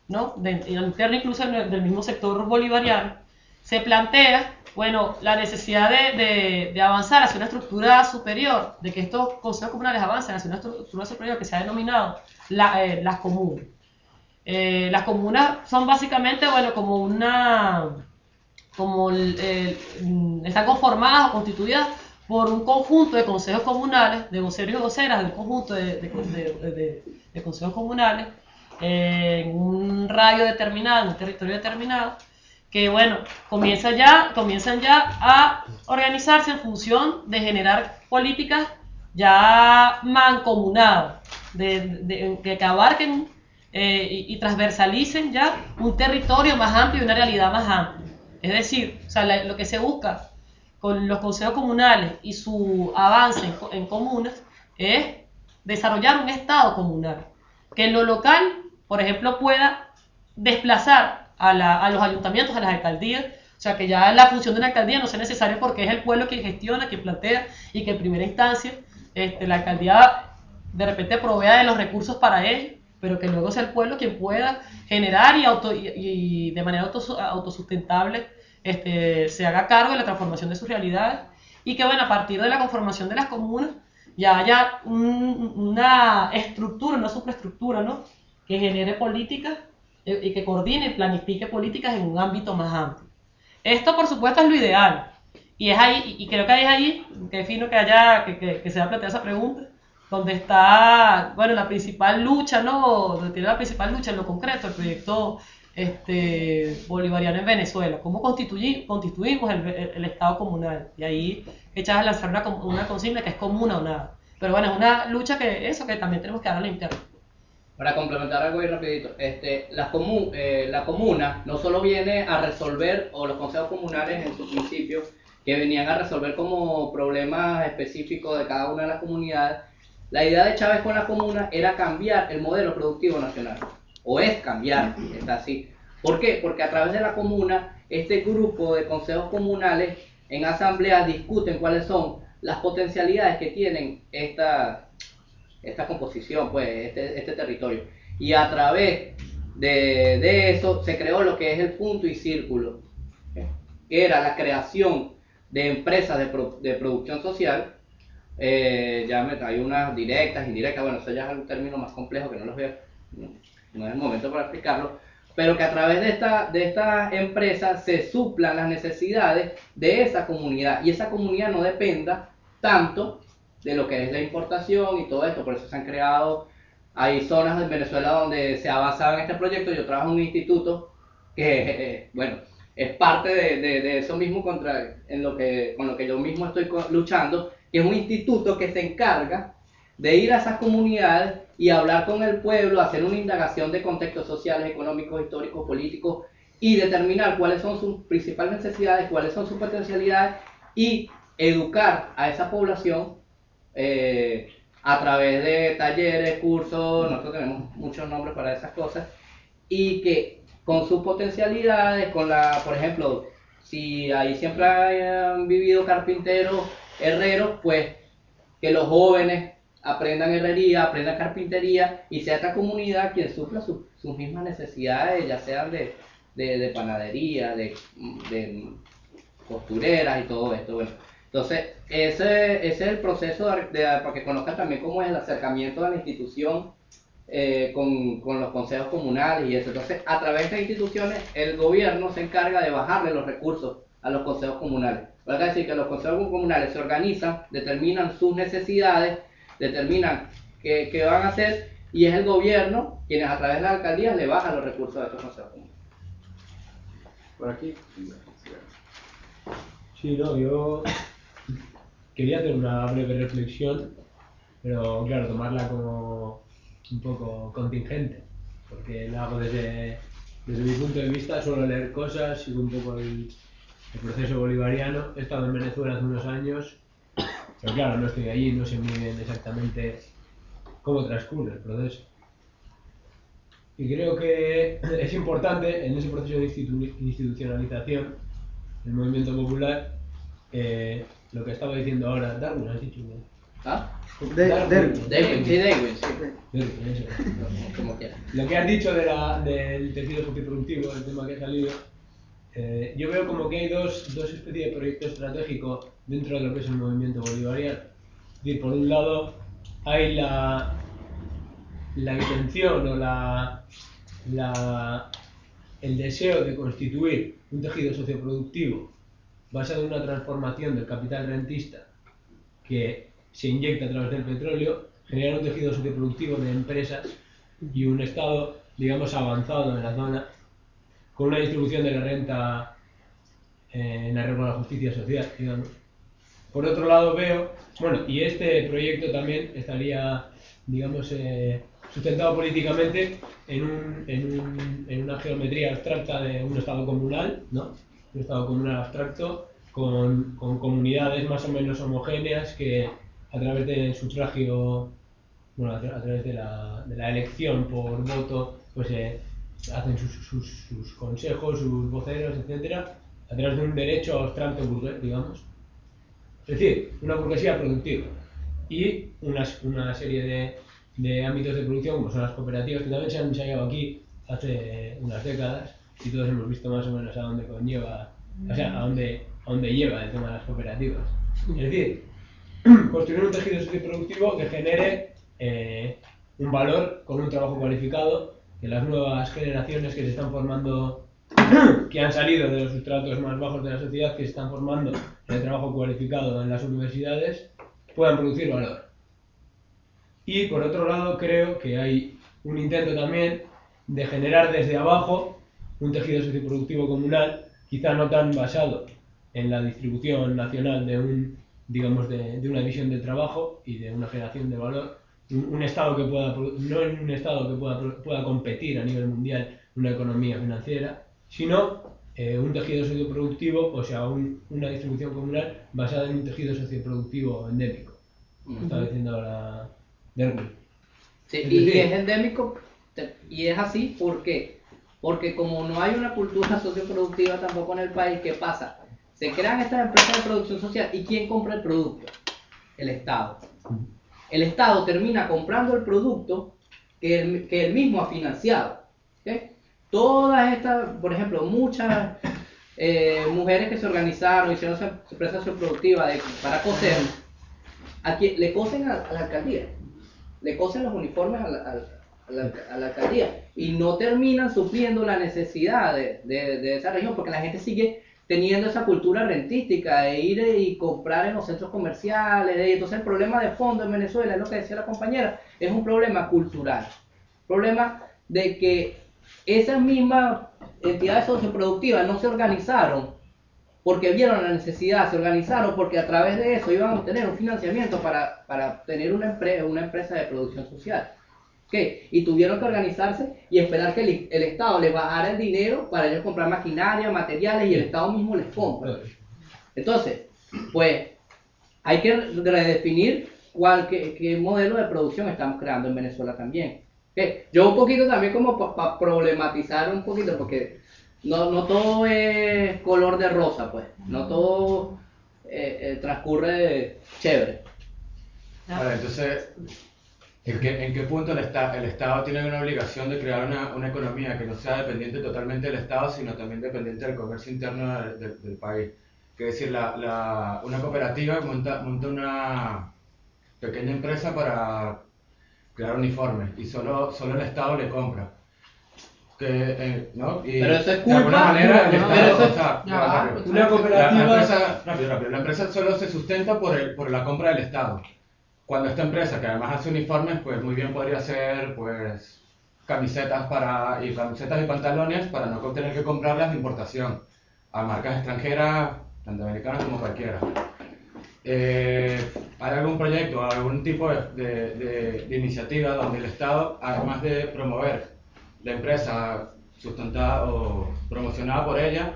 ¿no? De, al interno incluso del mismo sector bolivariano, se plantea, bueno, la necesidad de, de- avanzar hacia una estructura superior, de que estos consejos comunales avancen hacia una estructura superior que se ha denominado eh, las comunas. Eh, las comunas son básicamente, bueno, como una, como mm, están conformadas o constituidas por un conjunto de consejos comunales, de voceros y voceras del conjunto de, de- de- de- consejos comunales, eh, en un radio determinado, en un territorio determinado, que bueno, comienza ya, comienzan ya a organizarse en función de generar políticas ya mancomunadas, de que abarquen eh, y, y transversalicen ya un territorio más amplio y una realidad más amplia. Es decir, o sea, la- lo que se busca con los consejos comunales y su avance en, en comunas es desarrollar un Estado comunal, que en lo local, por ejemplo, pueda desplazar a, la- a los ayuntamientos, a las alcaldías, o sea, que ya la función de una alcaldía no sea necesaria porque es el pueblo quien gestiona, quien plantea y que en primera instancia este, la alcaldía de repente provea de los recursos para ello, pero que luego sea el pueblo quien pueda generar y, auto, y, y de manera autosu- autosustentable este, se haga cargo de la transformación de sus realidades y que bueno, a partir de la conformación de las comunas ya haya un- una estructura, una superestructura, ¿no? Que genere políticas eh, y que coordine y planifique políticas en un ámbito más amplio. Esto, por supuesto, es lo ideal. Y es ahí, y creo que es ahí, que defino que haya, que, que, que se va a plantear esa pregunta, donde está, bueno, la principal lucha, ¿no? Donde tiene la principal lucha en lo concreto, el proyecto este, bolivariano en Venezuela, cómo constituimos el, el- Estado comunal. Y ahí echas a lanzar una, una consigna que es comuna o nada. Pero bueno, es una lucha que eso que también tenemos que dar a la interna. Para complementar algo ahí rapidito, este, la, comu- eh, la comuna no solo viene a resolver, o los consejos comunales en su principio, que venían a resolver como problemas específicos de cada una de las comunidades, la idea de Chávez con la comuna era cambiar el modelo productivo nacional, o es cambiar, está así. ¿Por qué? Porque a través de la comuna, este grupo de consejos comunales en asambleas discuten cuáles son las potencialidades que tienen esta, esta composición, pues, este, este territorio. Y a través de, de eso se creó lo que es el punto y círculo, que era la creación de empresas de, de producción social. Eh, ya hay unas directas, indirectas, bueno, eso ya es un término más complejo que no los veo, no, es el momento para explicarlo, pero que a través de esta, de estas empresas se suplan las necesidades de esa comunidad. Y esa comunidad no dependa tanto de lo que es la importación y todo esto, por eso se han creado, hay zonas en Venezuela donde se ha basado en este proyecto, yo trabajo en un instituto que, eh, bueno, es parte de, de- de eso mismo contra, en lo que, con lo que yo mismo estoy luchando, que es un instituto que se encarga de ir a esas comunidades y hablar con el pueblo, hacer una indagación de contextos sociales, económicos, históricos, políticos y determinar cuáles son sus principales necesidades, cuáles son sus potencialidades y educar a esa población eh, a través de talleres, cursos, nosotros tenemos muchos nombres para esas cosas y que con sus potencialidades, con la, por ejemplo, si ahí siempre han vivido carpinteros, herreros, pues que los jóvenes aprendan herrería, aprendan carpintería y sea esta comunidad quien supla su- sus mismas necesidades, ya sean de, de, de panadería, de, de costureras y todo esto. Bueno, entonces, ese, es el proceso de, para que conozcan también cómo es el acercamiento a la institución eh, con, con los consejos comunales y eso. Entonces, a través de instituciones, el gobierno se encarga de bajarle los recursos a los consejos comunales. Va a decir que los consejos comunales se organizan, determinan sus necesidades, determinan qué, qué van a hacer y es el gobierno quienes a través de las alcaldías le bajan los recursos a estos consejos comunales. Por aquí. Sí, no, yo quería hacer una breve reflexión, pero claro, tomarla como un poco contingente, porque la hago desde, desde mi punto de vista, suelo leer cosas, sigo un poco el, el proceso bolivariano, he estado en Venezuela hace unos años, pero claro, no estoy allí, no sé muy bien exactamente cómo transcurre el proceso. Y creo que es importante en ese proceso de institu- institucionalización del movimiento popular eh, lo que estaba diciendo ahora, Darwin, has dicho. ¿no? ¿Ah? De- Darwin. de- Darwin, sí, Darwin, sí. Darwin, eso. Como quieras. Lo que has dicho de la, del tejido socioproductivo, el tema que ha salido, eh, yo veo como que hay dos, dos especies de proyecto estratégico dentro de lo que es el movimiento bolivariano. Por un lado hay la, la intención o la, la, el deseo de constituir un tejido socioproductivo basado en una transformación del capital rentista que se inyecta a través del petróleo, generar un tejido socioproductivo de empresas y un Estado, digamos, avanzado en la zona, con una distribución de la renta eh, en arreglo a la justicia social, digamos. Por otro lado veo, bueno, y este proyecto también estaría, digamos, eh, sustentado políticamente en, un, en, un- en una geometría abstracta de un Estado comunal, ¿no? Un Estado comunal abstracto con, con comunidades más o menos homogéneas que a través del sufragio, bueno, a, tra- a través de la, de la elección por voto, pues eh, hacen sus, sus, sus consejos, sus voceros, etcétera, a través de un derecho abstracto burgués, digamos. Es decir, una burguesía productiva. Y unas- una serie de, de ámbitos de producción, como son las cooperativas, que también se han ensayado aquí hace unas décadas, y todos hemos visto más o menos a dónde conlleva, o sea, a dónde, a dónde lleva el tema de las cooperativas. Es decir, construir un tejido socioproductivo que genere eh, un valor con un trabajo cualificado, que las nuevas generaciones que se están formando que han salido de los sustratos más bajos de la sociedad, que se están formando en el trabajo cualificado en las universidades, puedan producir valor. Y por otro lado, creo que hay un intento también de generar desde abajo un tejido socioproductivo comunal, quizá no tan basado en la distribución nacional de un digamos de, de una visión del trabajo y de una generación de valor, un, estado que pueda no en un estado que pueda, pueda competir a nivel mundial una economía financiera, sino eh, un tejido socioproductivo, o sea, un- una distribución comunal basada en un tejido socioproductivo endémico. Como estaba diciendo ahora Derwin. Sí, Es y es endémico, y es así porque, porque como no hay una cultura socioproductiva tampoco en el país, ¿qué pasa? Se crean estas empresas de producción social y ¿quién compra el producto? El Estado. El Estado termina comprando el producto que él, que él mismo ha financiado. ¿ok? Todas estas, por ejemplo, muchas eh, mujeres que se organizaron, hicieron su empresa socioproductiva de- para coser, aquí le cosen a- la alcaldía le cosen los uniformes a la, alcaldía y no terminan supliendo la necesidad de esa región porque la gente sigue teniendo esa cultura rentística de ir y comprar en los centros comerciales. y entonces el problema de fondo en Venezuela, es lo que decía la compañera, es un problema cultural. Problema de que esas mismas entidades socioproductivas no se organizaron porque vieron la necesidad, se organizaron porque a través de eso iban a obtener un financiamiento para, para tener una, empre- una empresa de producción social. ¿Ok? Y tuvieron que organizarse y esperar que el, el Estado les bajara el dinero para ellos comprar maquinaria, materiales y el Estado mismo les compra. Entonces, pues hay que redefinir cuál, qué, qué modelo de producción estamos creando en Venezuela también. ¿ok? Yo un poquito también como para problematizar un poquito, porque no, no todo es color de rosa, pues. No todo eh, eh, transcurre chévere. Vale, entonces, ¿en qué, en qué punto el, esta- el Estado tiene una obligación de crear una, una economía que no sea dependiente totalmente del Estado, sino también dependiente del comercio interno del, del- del país? Que es decir, la, la- una cooperativa monta, monta una pequeña empresa para crear uniformes y solo, solo el Estado le compra. Que, eh, ¿no? Y Pero eso es de alguna manera el Estado, una La- cooperativa-. La empresa solo se sustenta por, el- por la compra del Estado. Cuando esta empresa, que además hace uniformes, pues muy bien podría hacer pues camisetas para y camisetas y pantalones para no tener que comprarlas de importación a marcas extranjeras, tanto americanas como cualquiera. Eh, ¿Hay algún proyecto algún tipo de- de- de iniciativa donde el Estado, además de promover la empresa sustentada o promocionada por ella,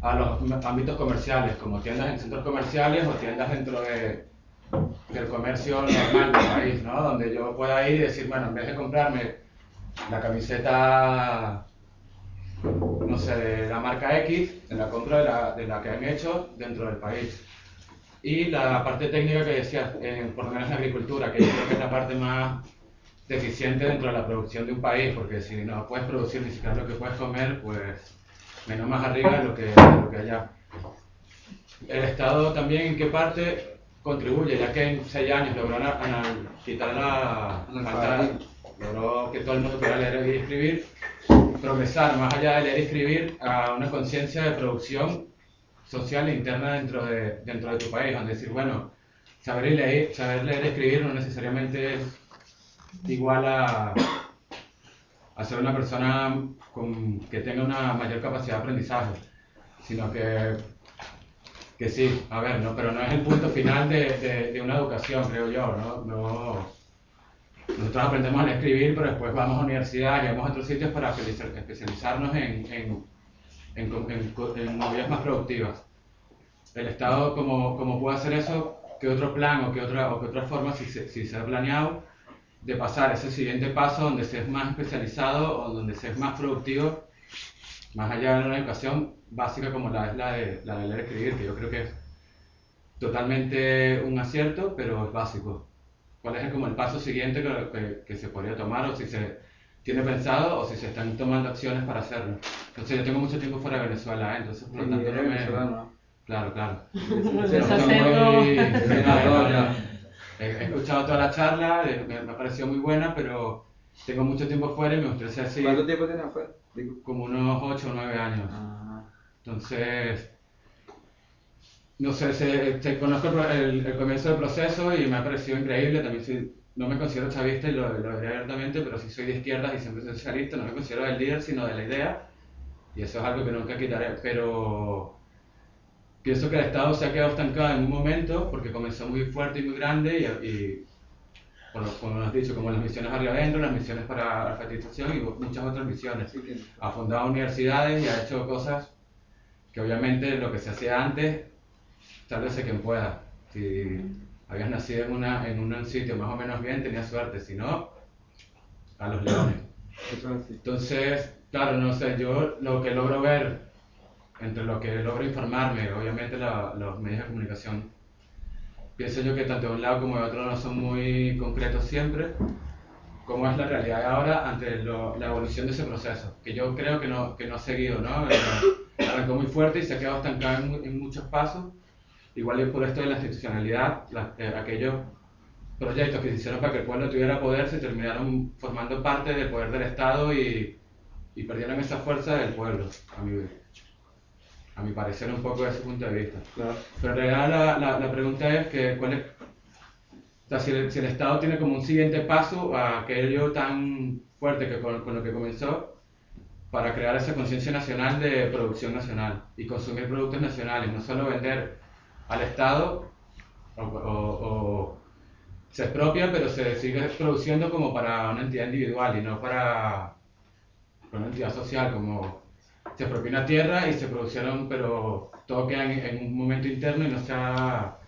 a los ámbitos comerciales, como tiendas en centros comerciales o tiendas dentro de, del comercio normal del país, ¿no? Donde yo pueda ir y decir, bueno, en vez de comprarme la camiseta, no sé, de la marca X, me la compro de la, de la que han hecho dentro del país. Y la parte técnica que decías, eh, por lo menos en agricultura, que yo creo que es la parte más deficiente dentro de la producción de un país, porque si no puedes producir ni siquiera lo que puedes comer, pues menos más arriba de lo que, de lo que allá. El Estado también en qué parte contribuye, ya que en seis años logró quitar la falta, logró que todo el mundo pudiera leer y escribir, progresar más allá de leer y escribir a una conciencia de producción social e interna dentro de, dentro de tu país, donde decir, bueno, saber, y leer, saber leer y escribir no necesariamente es igual a, a ser una persona con, que tenga una mayor capacidad de aprendizaje, sino que, que sí, a ver, no, pero no es el punto final de, de- de una educación, creo yo, ¿no? no nosotros aprendemos a escribir, pero después vamos a universidad y vamos a otros sitios para especializar- especializarnos en, en, en, en movidas más productivas. El Estado, como, como puede hacer eso, ¿qué otro plan o qué otra, o qué otra forma, si si se ha planeado, de pasar ese siguiente paso donde se es más especializado o donde se es más productivo, más allá de una educación básica como la es la de, la de leer y escribir, que yo creo que es totalmente un acierto, pero es básico. ¿Cuál es el- como el paso siguiente que, que- que se podría tomar o si se tiene pensado o si se están tomando acciones para hacerlo? Entonces yo tengo mucho tiempo fuera de Venezuela, ¿eh? entonces por lo tanto no me... Claro, claro. He, escuchado toda la charla, eh, me, me ha parecido muy buena, pero tengo mucho tiempo fuera y me gustaría saber si... ¿Cuánto tiempo tienes afuera? Como unos 8 o 9 años. Ah, Entonces, no sé, se, se- conozco el, el- comienzo del proceso y me ha parecido increíble. También soy- no me considero chavista y lo, lo diré abiertamente, pero sí soy de izquierdas y siempre soy socialista. No me considero del líder, sino de la idea. Y eso es algo que nunca quitaré. Pero pienso que el Estado se ha quedado estancado en un momento porque comenzó muy fuerte y muy grande y, y lo- como has dicho, como las misiones arriba adentro, las misiones para alfabetización y muchas otras misiones ha fundado universidades y ha hecho cosas que obviamente lo que se hacía antes, tal vez quien pueda. Si habías nacido en, una, en un sitio más o menos bien, tenías suerte, si no, a los leones. Entonces, claro, no sé, yo lo que logro ver, entre lo que logro informarme, obviamente la- los medios de comunicación, pienso yo que tanto de un lado como de otro no son muy concretos siempre, cómo es la realidad ahora ante lo- la evolución de ese proceso, que yo creo que no, que no ha seguido, ¿no? Arrancó muy fuerte y se ha quedado estancado en, en muchos pasos, igual es por esto de la institucionalidad, la- eh, aquellos proyectos que se hicieron para que el pueblo tuviera poder se terminaron formando parte del poder del Estado y, y perdieron esa fuerza del pueblo, a mi, a mi parecer un poco desde ese punto de vista. Claro. Pero en realidad la, la, la pregunta es que cuál es, o sea, si el, si el Estado tiene como un siguiente paso a aquello tan fuerte que con, con lo que comenzó para crear esa conciencia nacional de producción nacional y consumir productos nacionales, no solo vender al Estado o, o- o se expropia, pero se sigue produciendo como para una entidad individual y no para, para una entidad social, como se expropió una tierra y se produjeron, pero todo queda en, en un momento interno y no se ha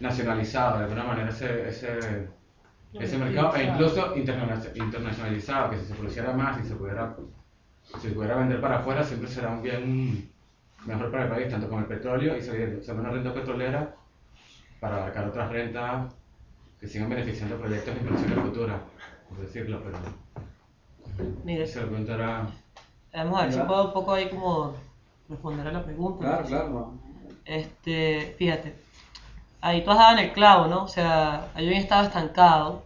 nacionalizado. De alguna manera ese, ese, ese mercado, e incluso interna- internacionalizado, que si se produciera más y se pudiera, si se pudiera vender para afuera, siempre será un bien mejor para el país, tanto como el petróleo y se será una renta petrolera para abarcar otras rentas que sigan beneficiando proyectos de inversiones futuras, por decirlo, pero Mire, se lo preguntará. vamos a ver si puedo un poco ahí como responder a la pregunta. Claro, claro. Este, fíjate, ahí tú has dado en el clavo, ¿no? O sea, hay un estado estancado,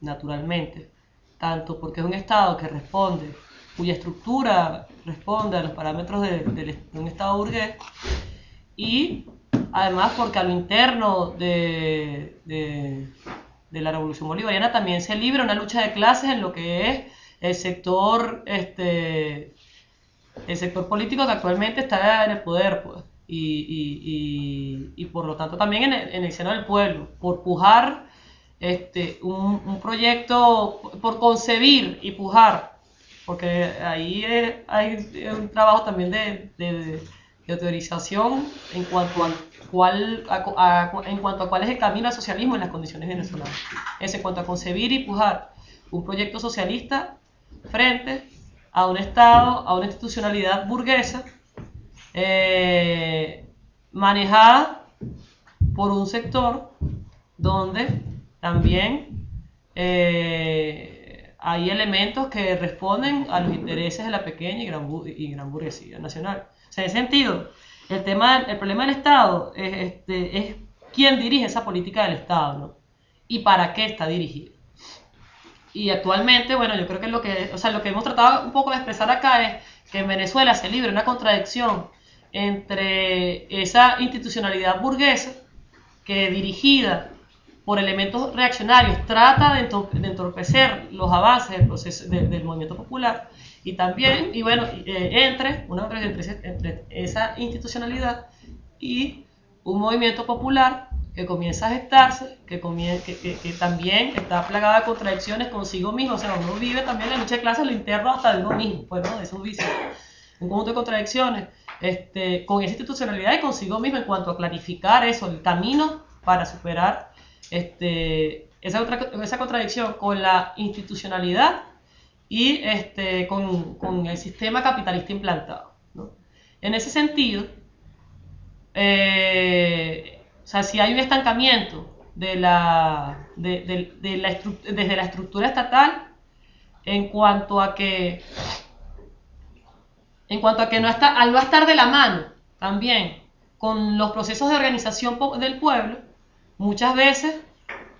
naturalmente, tanto porque es un estado que responde, cuya estructura responde a los parámetros de, un estado burgués, y además porque a lo interno de, de- la revolución bolivariana también se libra una lucha de clases en lo que es el sector este, el sector político que actualmente está en el poder, pues, y, y- y- por lo tanto también en el, en el seno del pueblo, por pujar este, un proyecto, por concebir y pujar, porque ahí es- hay un trabajo también de, de- de teorización en cuanto a cuál en cuanto a cuál es el camino al socialismo en las condiciones venezolanas. Es en cuanto a concebir y pujar un proyecto socialista frente a un Estado, a una institucionalidad burguesa eh, manejada por un sector donde también eh, hay elementos que responden a los intereses de la pequeña y gran, burguesía nacional. O sea, en ese sentido, el, tema, el problema del Estado es, este, es quién dirige esa política del Estado, ¿no? Y para qué está dirigida. Y actualmente, bueno, yo creo que lo que, o sea, lo que hemos tratado un poco de expresar acá es que en Venezuela se libre una contradicción entre esa institucionalidad burguesa que dirigida por elementos reaccionarios trata de, entor- de entorpecer los avances del proceso de- del movimiento popular y también, y bueno, eh, entre, una contradicción entre, entre esa institucionalidad y un movimiento popular que comienza a gestarse, que, comie- que, que- que también está plagada de contradicciones consigo mismo, o sea, uno vive también la lucha de clases, lo interno hasta de uno mismo, pues, ¿no? De esos vicios. Un conjunto de contradicciones este, con esa institucionalidad y consigo mismo en cuanto a clarificar eso, el camino para superar este, esa, otra, esa contradicción con la institucionalidad y este, con, el sistema capitalista implantado. En ese sentido, eh, o sea, si hay un estancamiento de la, de, la desde la estructura estatal en cuanto a que en cuanto a que no está, al no estar de la mano también con los procesos de organización del pueblo, muchas veces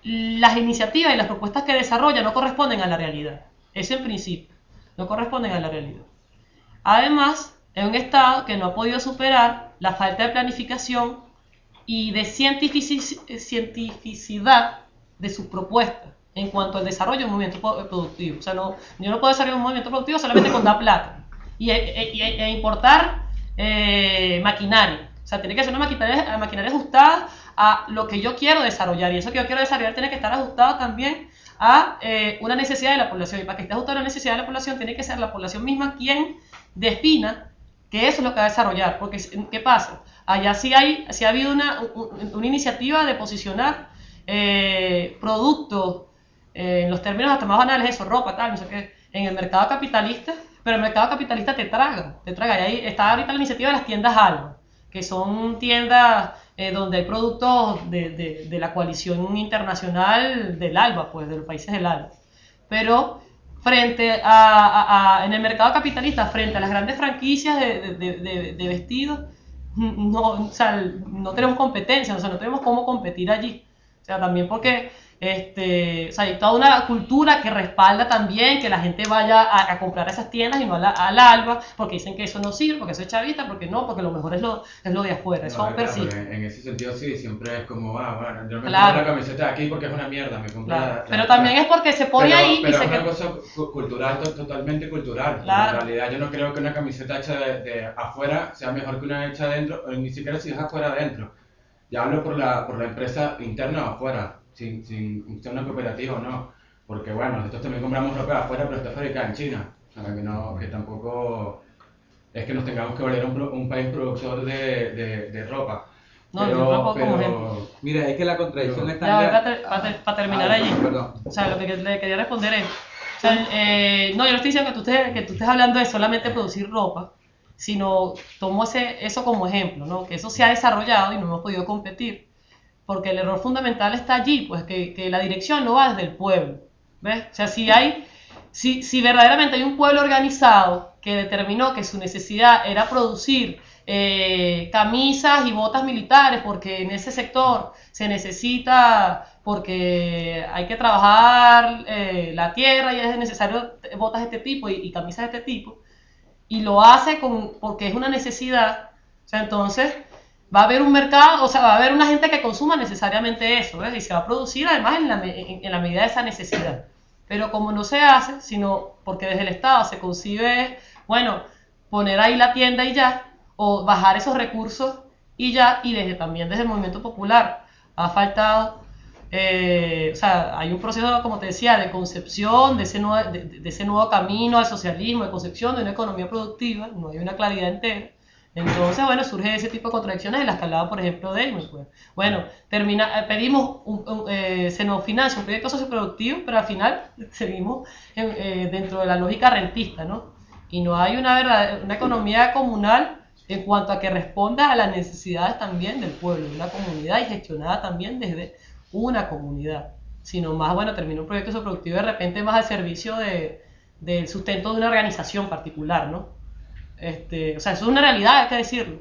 las iniciativas y las propuestas que desarrolla no corresponden a la realidad. Eso en principio, no corresponden a la realidad. Además, es un Estado que no ha podido superar la falta de planificación y de cientifici- cientificidad de sus propuestas en cuanto al desarrollo de un movimiento productivo. O sea, no, yo no puedo desarrollar un movimiento productivo solamente con dar plata y, e, e- e importar eh, maquinaria. O sea, tiene que ser una maquinaria, maquinaria ajustada a lo que yo quiero desarrollar. Y eso que yo quiero desarrollar tiene que estar ajustado también a eh, una necesidad de la población. Y para que esté ajustado a la necesidad de la población, tiene que ser la población misma quien defina que eso es lo que va a desarrollar. Porque, ¿qué pasa? Allá sí, hay, sí ha habido una, un- una iniciativa de posicionar eh, productos, eh, en los términos hasta más banales, eso, ropa, tal, no sé qué, en el mercado capitalista, pero el mercado capitalista te traga, te traga. Y ahí está ahorita la iniciativa de las tiendas Alba, que son tiendas eh, donde hay productos de, de- de la coalición internacional del ALBA, pues, de los países del ALBA. Pero frente a, a- en el mercado capitalista, frente a las grandes franquicias de- de vestidos, no, o sea, no tenemos competencia, o sea, no tenemos cómo competir allí. O sea, también porque este, o sea, hay toda una cultura que respalda también que la gente vaya a, a comprar a esas tiendas y no a la, alba, porque dicen que eso no sirve, porque eso es chavista, porque no, porque lo mejor es lo, es lo de afuera, eso No, persiste. porque en ese sentido sí, siempre es como, ah, bueno, yo me Claro. compro la camiseta aquí porque es una mierda, me compro Claro. la- Pero también es porque se pone pero, ahí pero y es se una queda- cosa cu- cultural, to- totalmente cultural. Claro. En realidad yo no creo que una camiseta hecha de, de afuera sea mejor que una hecha adentro, ni siquiera si es afuera adentro. Ya hablo por la, por la empresa interna o afuera, sin, sin ser una cooperativa o no. Porque bueno, nosotros también compramos ropa de afuera, pero está fabricada en China. O sea, que, no, que tampoco es que nos tengamos que volver un, pro- un país productor de, de, de ropa. No, yo tampoco como ejemplo. Mira, es que la contradicción está Ya, en para, la- ter- para ter- para terminar Ah, allí. Perdón. O sea, lo que le quería responder es, o sea, eh, no, yo no estoy diciendo que tú, estés, que tú estés hablando de solamente producir ropa, sino tomo ese, eso como ejemplo, ¿no? Que eso se ha desarrollado y no hemos podido competir, porque el error fundamental está allí, pues que, que la dirección no va desde el pueblo, ¿ves? O sea, si hay, si, si verdaderamente hay un pueblo organizado que determinó que su necesidad era producir eh, camisas y botas militares, porque en ese sector se necesita, porque hay que trabajar eh, la tierra y es necesario botas de este tipo y, y camisas de este tipo, y lo hace con, porque es una necesidad, o sea, entonces va a haber un mercado, o sea, va a haber una gente que consuma necesariamente eso, ¿ves? Y se va a producir además en la, en- la medida de esa necesidad. Pero como no se hace, sino porque desde el Estado se concibe, bueno, poner ahí la tienda y ya, o bajar esos recursos y ya, y desde también desde el movimiento popular ha faltado, eh, o sea, hay un proceso, como te decía, de concepción de ese, nuevo, de ese nuevo camino al socialismo, de concepción de una economía productiva, no hay una claridad entera. Entonces, bueno, surge ese tipo de contradicciones en la escalada, por ejemplo, de Eymel, pues. Bueno, termina, eh, pedimos, un, un, eh, se nos financia un proyecto socioproductivo, pero al final seguimos en- eh, dentro de la lógica rentista, ¿no? Y no hay una, verdad, una economía comunal en cuanto a que responda a las necesidades también del pueblo, de una comunidad y gestionada también desde una comunidad, sino más, bueno, termina un proyecto socioproductivo de repente más al servicio de, del sustento de una organización particular, ¿no? Este, o sea, eso es una realidad, hay que decirlo.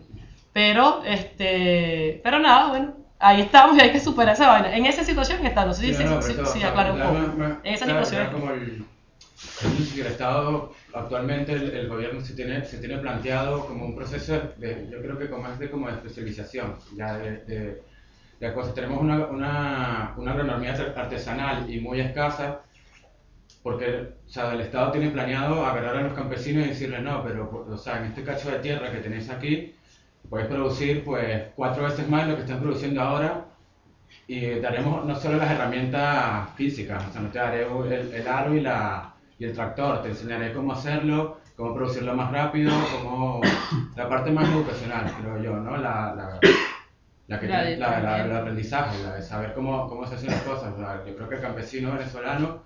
Pero, este, pero nada, bueno, ahí estamos y hay que superar esa vaina. En esa situación está, no sé si, Sí, no, no, si- si- un poco. En esa claro, situación. como el, el, Estado, actualmente el, el gobierno se tiene, se tiene planteado como un proceso de, yo creo que como es de como de especialización, ya de, de, de cosas. Tenemos una, una, una agronomía arte- artesanal y muy escasa, porque o sea, el Estado tiene planeado agarrar a los campesinos y decirles, no, pero o sea, en este cacho de tierra que tenéis aquí, podéis producir pues cuatro veces más de lo que están produciendo ahora y daremos no solo las herramientas físicas, o sea, no te daré el, el aro y, la, y el tractor, te enseñaré cómo hacerlo, cómo producirlo más rápido, cómo la parte más educacional, creo yo, ¿no? La, la, la que La tiene- la- el aprendizaje, la de saber cómo, cómo se hacen las cosas. o sea, yo creo que el campesino venezolano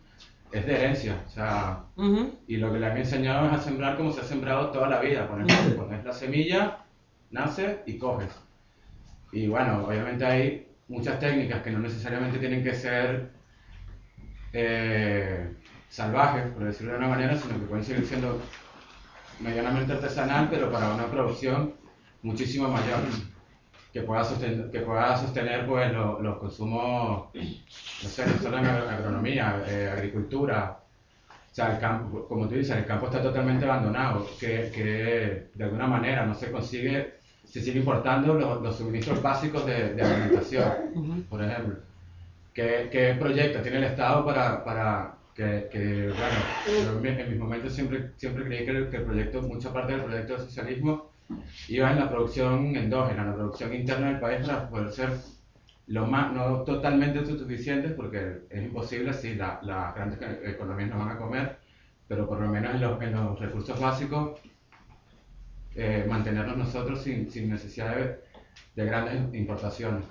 es de herencia, o sea, Ujú. y lo que le han enseñado es a sembrar como se ha sembrado toda la vida. Pones, pones la semilla, nace y coges. Y bueno, obviamente hay muchas técnicas que no necesariamente tienen que ser eh, salvajes, por decirlo de una manera, sino que pueden seguir siendo medianamente artesanal, pero para una producción muchísimo mayor que pueda sostener, que pueda sostener pues, lo- los consumos, no sé, no solo en agro- agronomía, eh, agricultura, sea, el campo, como tú dices, el campo está totalmente abandonado, que, que de alguna manera no se consigue, se sigue importando los, los suministros básicos de, de alimentación, por ejemplo. ¿Qué, ¿Qué proyecto tiene el Estado para, para que, que, bueno, yo en mis momentos siempre, siempre creí que el, que el proyecto, mucha parte del proyecto del socialismo iba en la producción endógena, en la producción interna del país para poder ser lo más, no totalmente autosuficientes, porque es imposible si la- las grandes economías no van a comer, pero por lo menos en los, en los recursos básicos, eh, mantenernos nosotros sin, sin necesidad de, de grandes importaciones.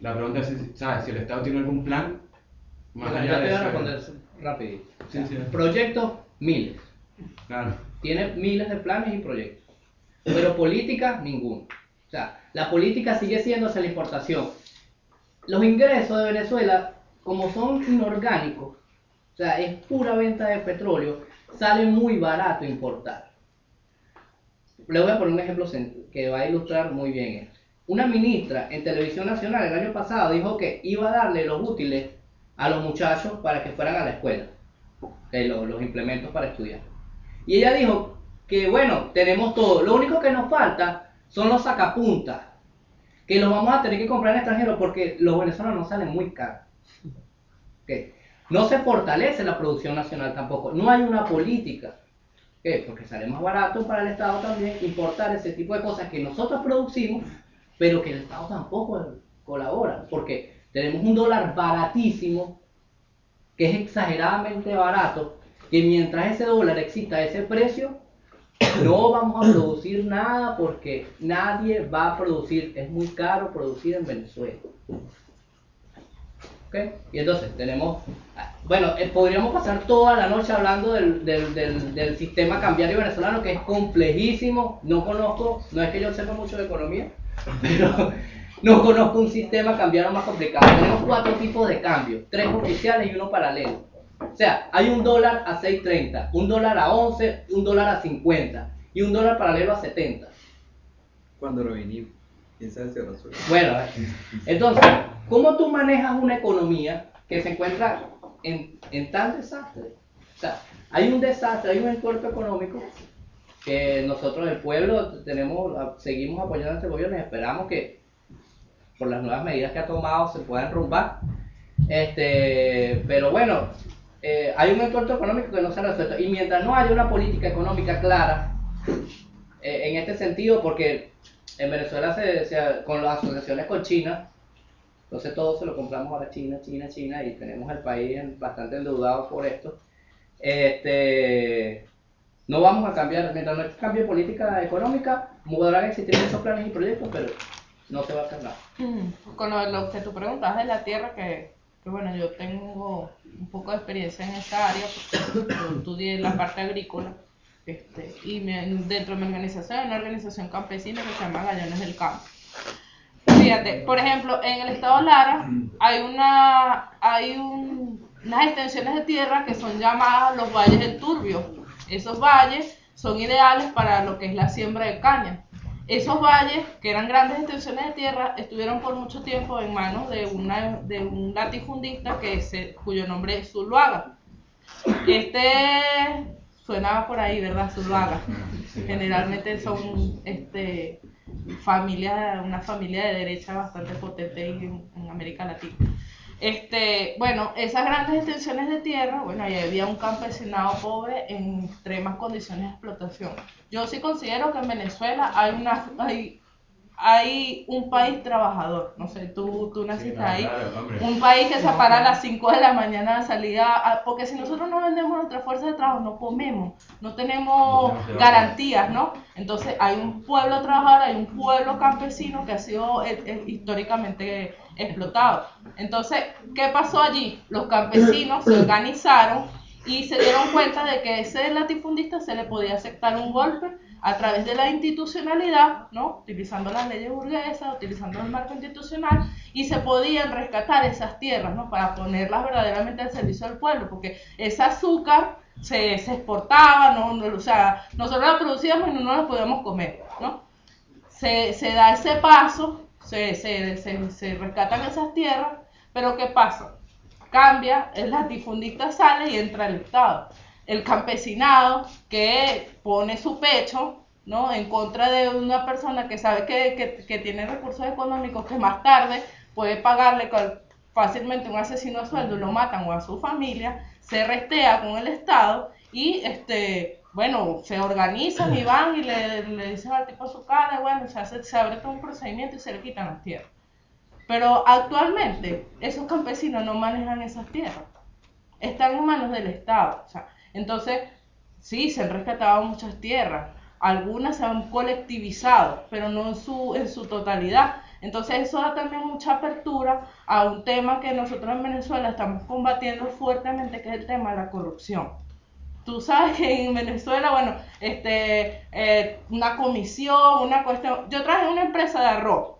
La pregunta es, si- ¿sabes? Si el Estado tiene algún plan, más allá de responder rapidito. Sí, sí. Proyectos, miles. Claro. Tiene miles de planes y proyectos. Pero política, ninguno. O sea, la política sigue siendo la importación. Los ingresos de Venezuela, como son inorgánicos, o sea, es pura venta de petróleo, sale muy barato importar. Le voy a poner un ejemplo que va a ilustrar muy bien esto. Una ministra en Televisión Nacional el año pasado dijo que iba a darle los útiles a los muchachos para que fueran a la escuela, que los, los implementos para estudiar. Y ella dijo que bueno, tenemos todo, lo único que nos falta son los sacapuntas, que los vamos a tener que comprar en extranjero porque los venezolanos nos salen muy caros. No se fortalece la producción nacional tampoco, no hay una política. Porque sale más barato para el Estado también importar ese tipo de cosas que nosotros producimos, pero que el Estado tampoco colabora, porque tenemos un dólar baratísimo, que es exageradamente barato, que mientras ese dólar exista a ese precio, no vamos a producir nada porque nadie va a producir, es muy caro producir en Venezuela. ¿Ok? Y entonces tenemos, ah, bueno, eh, podríamos pasar toda la noche hablando del, del, del, del sistema cambiario venezolano que es complejísimo, no conozco, no es que yo sepa mucho de economía, pero no conozco un sistema cambiario más complicado. Tenemos cuatro tipos de cambio, tres oficiales y uno paralelo. O sea, hay un dólar a 6.30, un dólar a 11, un dólar a 50 y un dólar paralelo a 70. Cuando lo vinimos, quién sabe si. Bueno, entonces, ¿cómo tú manejas una economía que se encuentra en, en tal desastre? O sea, hay un desastre, hay un entuerto económico que nosotros, el pueblo, tenemos, seguimos apoyando a este gobierno y esperamos que por las nuevas medidas que ha tomado se puedan rumbar. Este, pero bueno, eh, hay un entuerto económico que no se ha resuelto. Y mientras no haya una política económica clara, eh, en este sentido, porque en Venezuela se, se- con las asociaciones con China, entonces todo se lo compramos a China, China, China, y tenemos el país bastante endeudado por esto. Este, no vamos a cambiar, mientras no cambie política económica, podrán existir muchos planes y proyectos, pero no se va a hacer nada. Mm, Con lo, lo que tú preguntas de la tierra, que, que bueno, yo tengo un poco de experiencia en esa área, porque yo estudié la parte agrícola, este, y dentro de mi organización hay una organización campesina que se llama Gallanes del Campo. Fíjate, por ejemplo, en el estado Lara hay una hay un- unas extensiones de tierra que son llamadas los valles del Turbio. Esos valles son ideales para lo que es la siembra de caña. Esos valles, que eran grandes extensiones de tierra, estuvieron por mucho tiempo en manos de, una, de un latifundista que se, cuyo nombre es Zuluaga. Este suena por ahí, ¿verdad? Zuluaga. Generalmente son este, familias, una familia de derecha bastante potente en, en América Latina. Este, bueno, esas grandes extensiones de tierra, bueno, ahí había un campesinado pobre en extremas condiciones de explotación. Yo sí considero que en Venezuela hay una hay, hay un país trabajador. No sé, tú, tú naciste ahí. claro. Un país que se para a las 5 de la mañana a salir a, a- Porque si nosotros no vendemos nuestra fuerza de trabajo, no comemos, no tenemos No tenemos garantías, ¿no? Entonces hay un pueblo trabajador, hay un pueblo campesino que ha sido eh, eh, históricamente explotado. Entonces, ¿qué pasó allí? Los campesinos se organizaron y se dieron cuenta de que ese latifundista se le podía aceptar un golpe a través de la institucionalidad, ¿no? Utilizando las leyes burguesas, utilizando el marco institucional, y se podían rescatar esas tierras, ¿no? Para ponerlas verdaderamente al servicio del pueblo, porque ese azúcar se, se exportaba. No, O sea, nosotros la producíamos y no nos la podíamos comer, ¿no? Se, se da ese paso, se, se, se, se rescatan esas tierras, pero ¿qué pasa? cambia, el latifundista sale y entra el Estado. El campesinado que pone su pecho ¿no? en contra de una persona que sabe que, que- que tiene recursos económicos que más tarde puede pagarle fácilmente un asesino a sueldo, lo matan o a su familia, se restea con el Estado y este bueno, se organizan y van y le, le dicen al tipo su cara, bueno, se, hace, se abre todo un procedimiento y se le quitan las tierras. Pero actualmente esos campesinos no manejan esas tierras. Están en manos del Estado. O sea, entonces, sí, se han rescatado muchas tierras. Algunas se han colectivizado, pero no en su, en su totalidad. Entonces eso da también mucha apertura a un tema que nosotros en Venezuela estamos combatiendo fuertemente, que es el tema de la corrupción. Tú sabes que en Venezuela, bueno, este, eh, una comisión, una cuestión. Yo trabajé en una empresa de arroz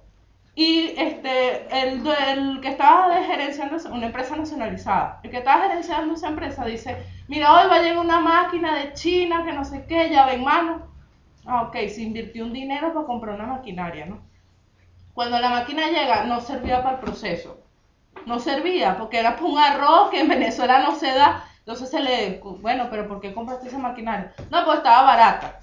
y este, el, el que estaba gerenciando una empresa nacionalizada, el que estaba gerenciando esa empresa dice, mira, hoy va a llegar una máquina de China que no sé qué, llave en mano. Ah, ok, se invirtió un dinero para comprar una maquinaria, ¿no? Cuando la máquina llega, no servía para el proceso. No servía, porque era para un arroz que en Venezuela no se da. Entonces se le, bueno, pero ¿por qué compraste esa maquinaria? No, pues estaba barata.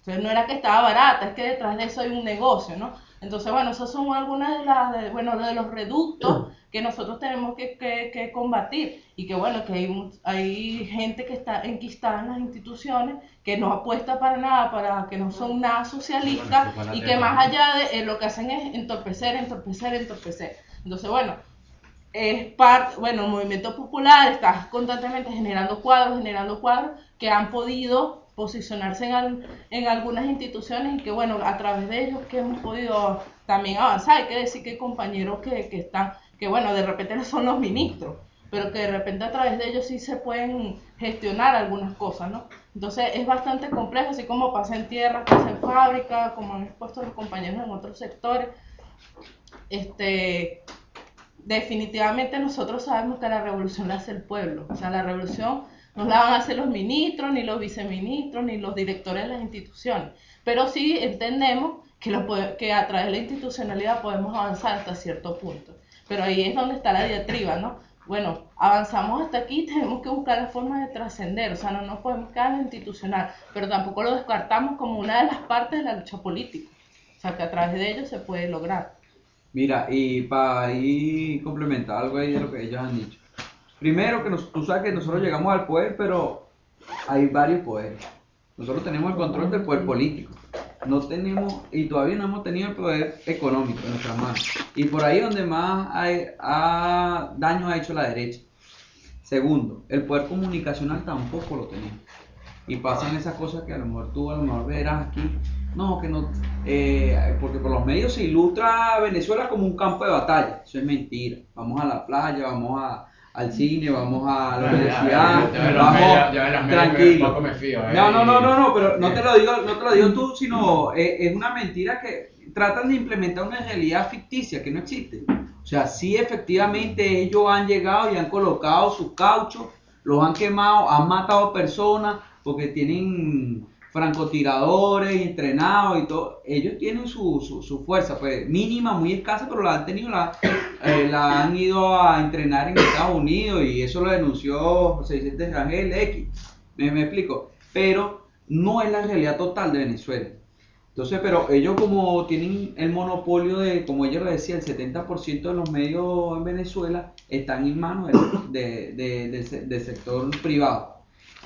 Entonces no era que estaba barata, es que detrás de eso hay un negocio, ¿no? Entonces, bueno, esos son algunas de las, de- bueno, de los reductos que nosotros tenemos que, que- que combatir y que, bueno, que hay, hay gente que está enquistada en las instituciones que no apuesta para nada, para que no son nada socialistas Bueno, y que más allá de eh, lo que hacen es entorpecer, entorpecer, entorpecer. Entonces, bueno, es parte, bueno, el movimiento popular está constantemente generando cuadros, generando cuadros que han podido posicionarse en, en algunas instituciones y que, bueno, a través de ellos que hemos podido también avanzar. Hay que decir que hay compañeros que, que están, que bueno, de repente no son los ministros, pero que de repente a través de ellos sí se pueden gestionar algunas cosas, ¿no? Entonces es bastante complejo, así como pasa en tierra, pasa en fábrica, como han expuesto los compañeros en otros sectores. Este, definitivamente nosotros sabemos que la revolución la hace el pueblo. O sea, la revolución no la van a hacer los ministros, ni los viceministros, ni los directores de las instituciones. Pero sí entendemos que, lo que a través de la institucionalidad podemos avanzar hasta cierto punto. Pero ahí es donde está la diatriba, ¿no? Bueno, avanzamos hasta aquí, tenemos que buscar la forma de trascender, o sea, no nos podemos quedar en lo institucional, pero tampoco lo descartamos como una de las partes de la lucha política. O sea, que a través de ello se puede lograr. Mira, y para ahí complementar algo ahí de lo que ellos han dicho. Primero, que nos- tú sabes que nosotros llegamos al poder, pero hay varios poderes. Nosotros tenemos el control del poder político. No tenemos, y todavía no hemos tenido el poder económico en nuestras manos. Y por ahí donde más hay, ha, daño ha hecho la derecha. Segundo, el poder comunicacional tampoco lo tenemos. Y pasan esas cosas que a lo mejor tú a lo mejor verás aquí. No, que no, eh, porque por los medios se ilustra Venezuela como un campo de batalla. Eso es mentira. Vamos a la playa, vamos a, al cine, vamos a la universidad. vamos, tranquilo. eh, No, no, no, no, no, pero no eh. te lo digo, no te lo digo tú, sino eh, es una mentira que tratan de implementar una realidad ficticia que no existe. O sea, sí efectivamente ellos han llegado y han colocado sus cauchos, los han quemado, han matado personas porque tienen francotiradores entrenados y todo. Ellos tienen su, su, su fuerza, pues mínima, muy escasa, pero la han tenido, la, eh, la han ido a entrenar en Estados Unidos y eso lo denunció José Vicente Rangel X. ¿Me, me explico? Pero no es la realidad total de Venezuela. Entonces, pero ellos como tienen el monopolio de, como ellos lo decían, el 70% de los medios en Venezuela están en manos de- de- se- del sector privado.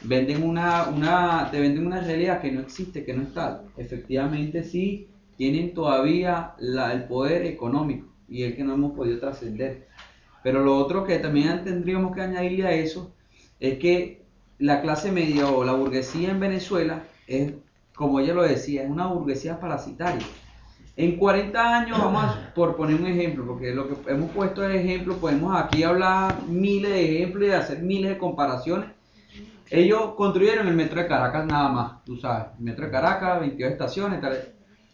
Venden una, una, te venden una realidad que no existe, que no está. Efectivamente sí, tienen todavía la- el poder económico y es que no hemos podido trascender. Pero lo otro que también tendríamos que añadirle a eso es que la clase media o la burguesía en Venezuela es, como ella lo decía, es una burguesía parasitaria. En 40 años, vamos a, por poner un ejemplo, porque lo que hemos puesto de ejemplo, podemos aquí hablar miles de ejemplos y hacer miles de comparaciones. Ellos construyeron el metro de Caracas nada más, tú sabes, el metro de Caracas, 22 estaciones, tal,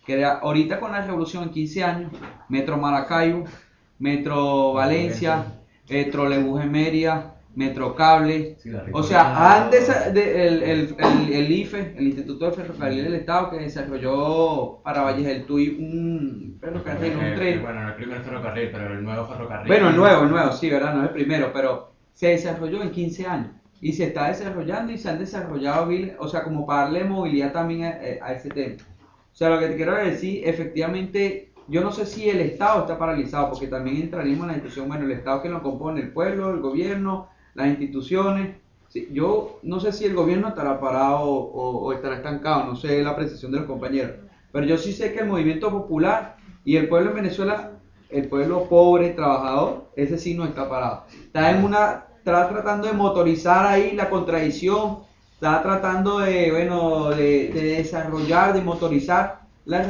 que de- ahorita con la revolución en 15 años, metro Maracaibo, metro Valencia, eh, trolebús en metro cable, o sea, han desa- de- el, el, el, el IFE, el Instituto de Ferrocarril del Estado, que desarrolló para Valles del Tuy un ferrocarril, un Eh, tren. Bueno, no el primer ferrocarril, pero el nuevo ferrocarril. Bueno, el nuevo, el nuevo, sí, ¿verdad? No es el primero, pero se desarrolló en 15 años y se está desarrollando y se han desarrollado, o sea, como para darle movilidad también a, eh, a ese tema. O sea, lo que te quiero decir, efectivamente, yo no sé si el Estado está paralizado, porque también entraríamos en la discusión, bueno, el Estado que lo compone, el pueblo, el gobierno, las instituciones. Sí, yo no sé si el gobierno estará parado o, o estará estancado, no sé la apreciación de los compañeros, pero yo sí sé que el movimiento popular y el pueblo en Venezuela, el pueblo pobre, trabajador, ese sí no está parado. Está en una, está tratando de motorizar ahí la contradicción, está tratando de, bueno, de, de desarrollar, de motorizar la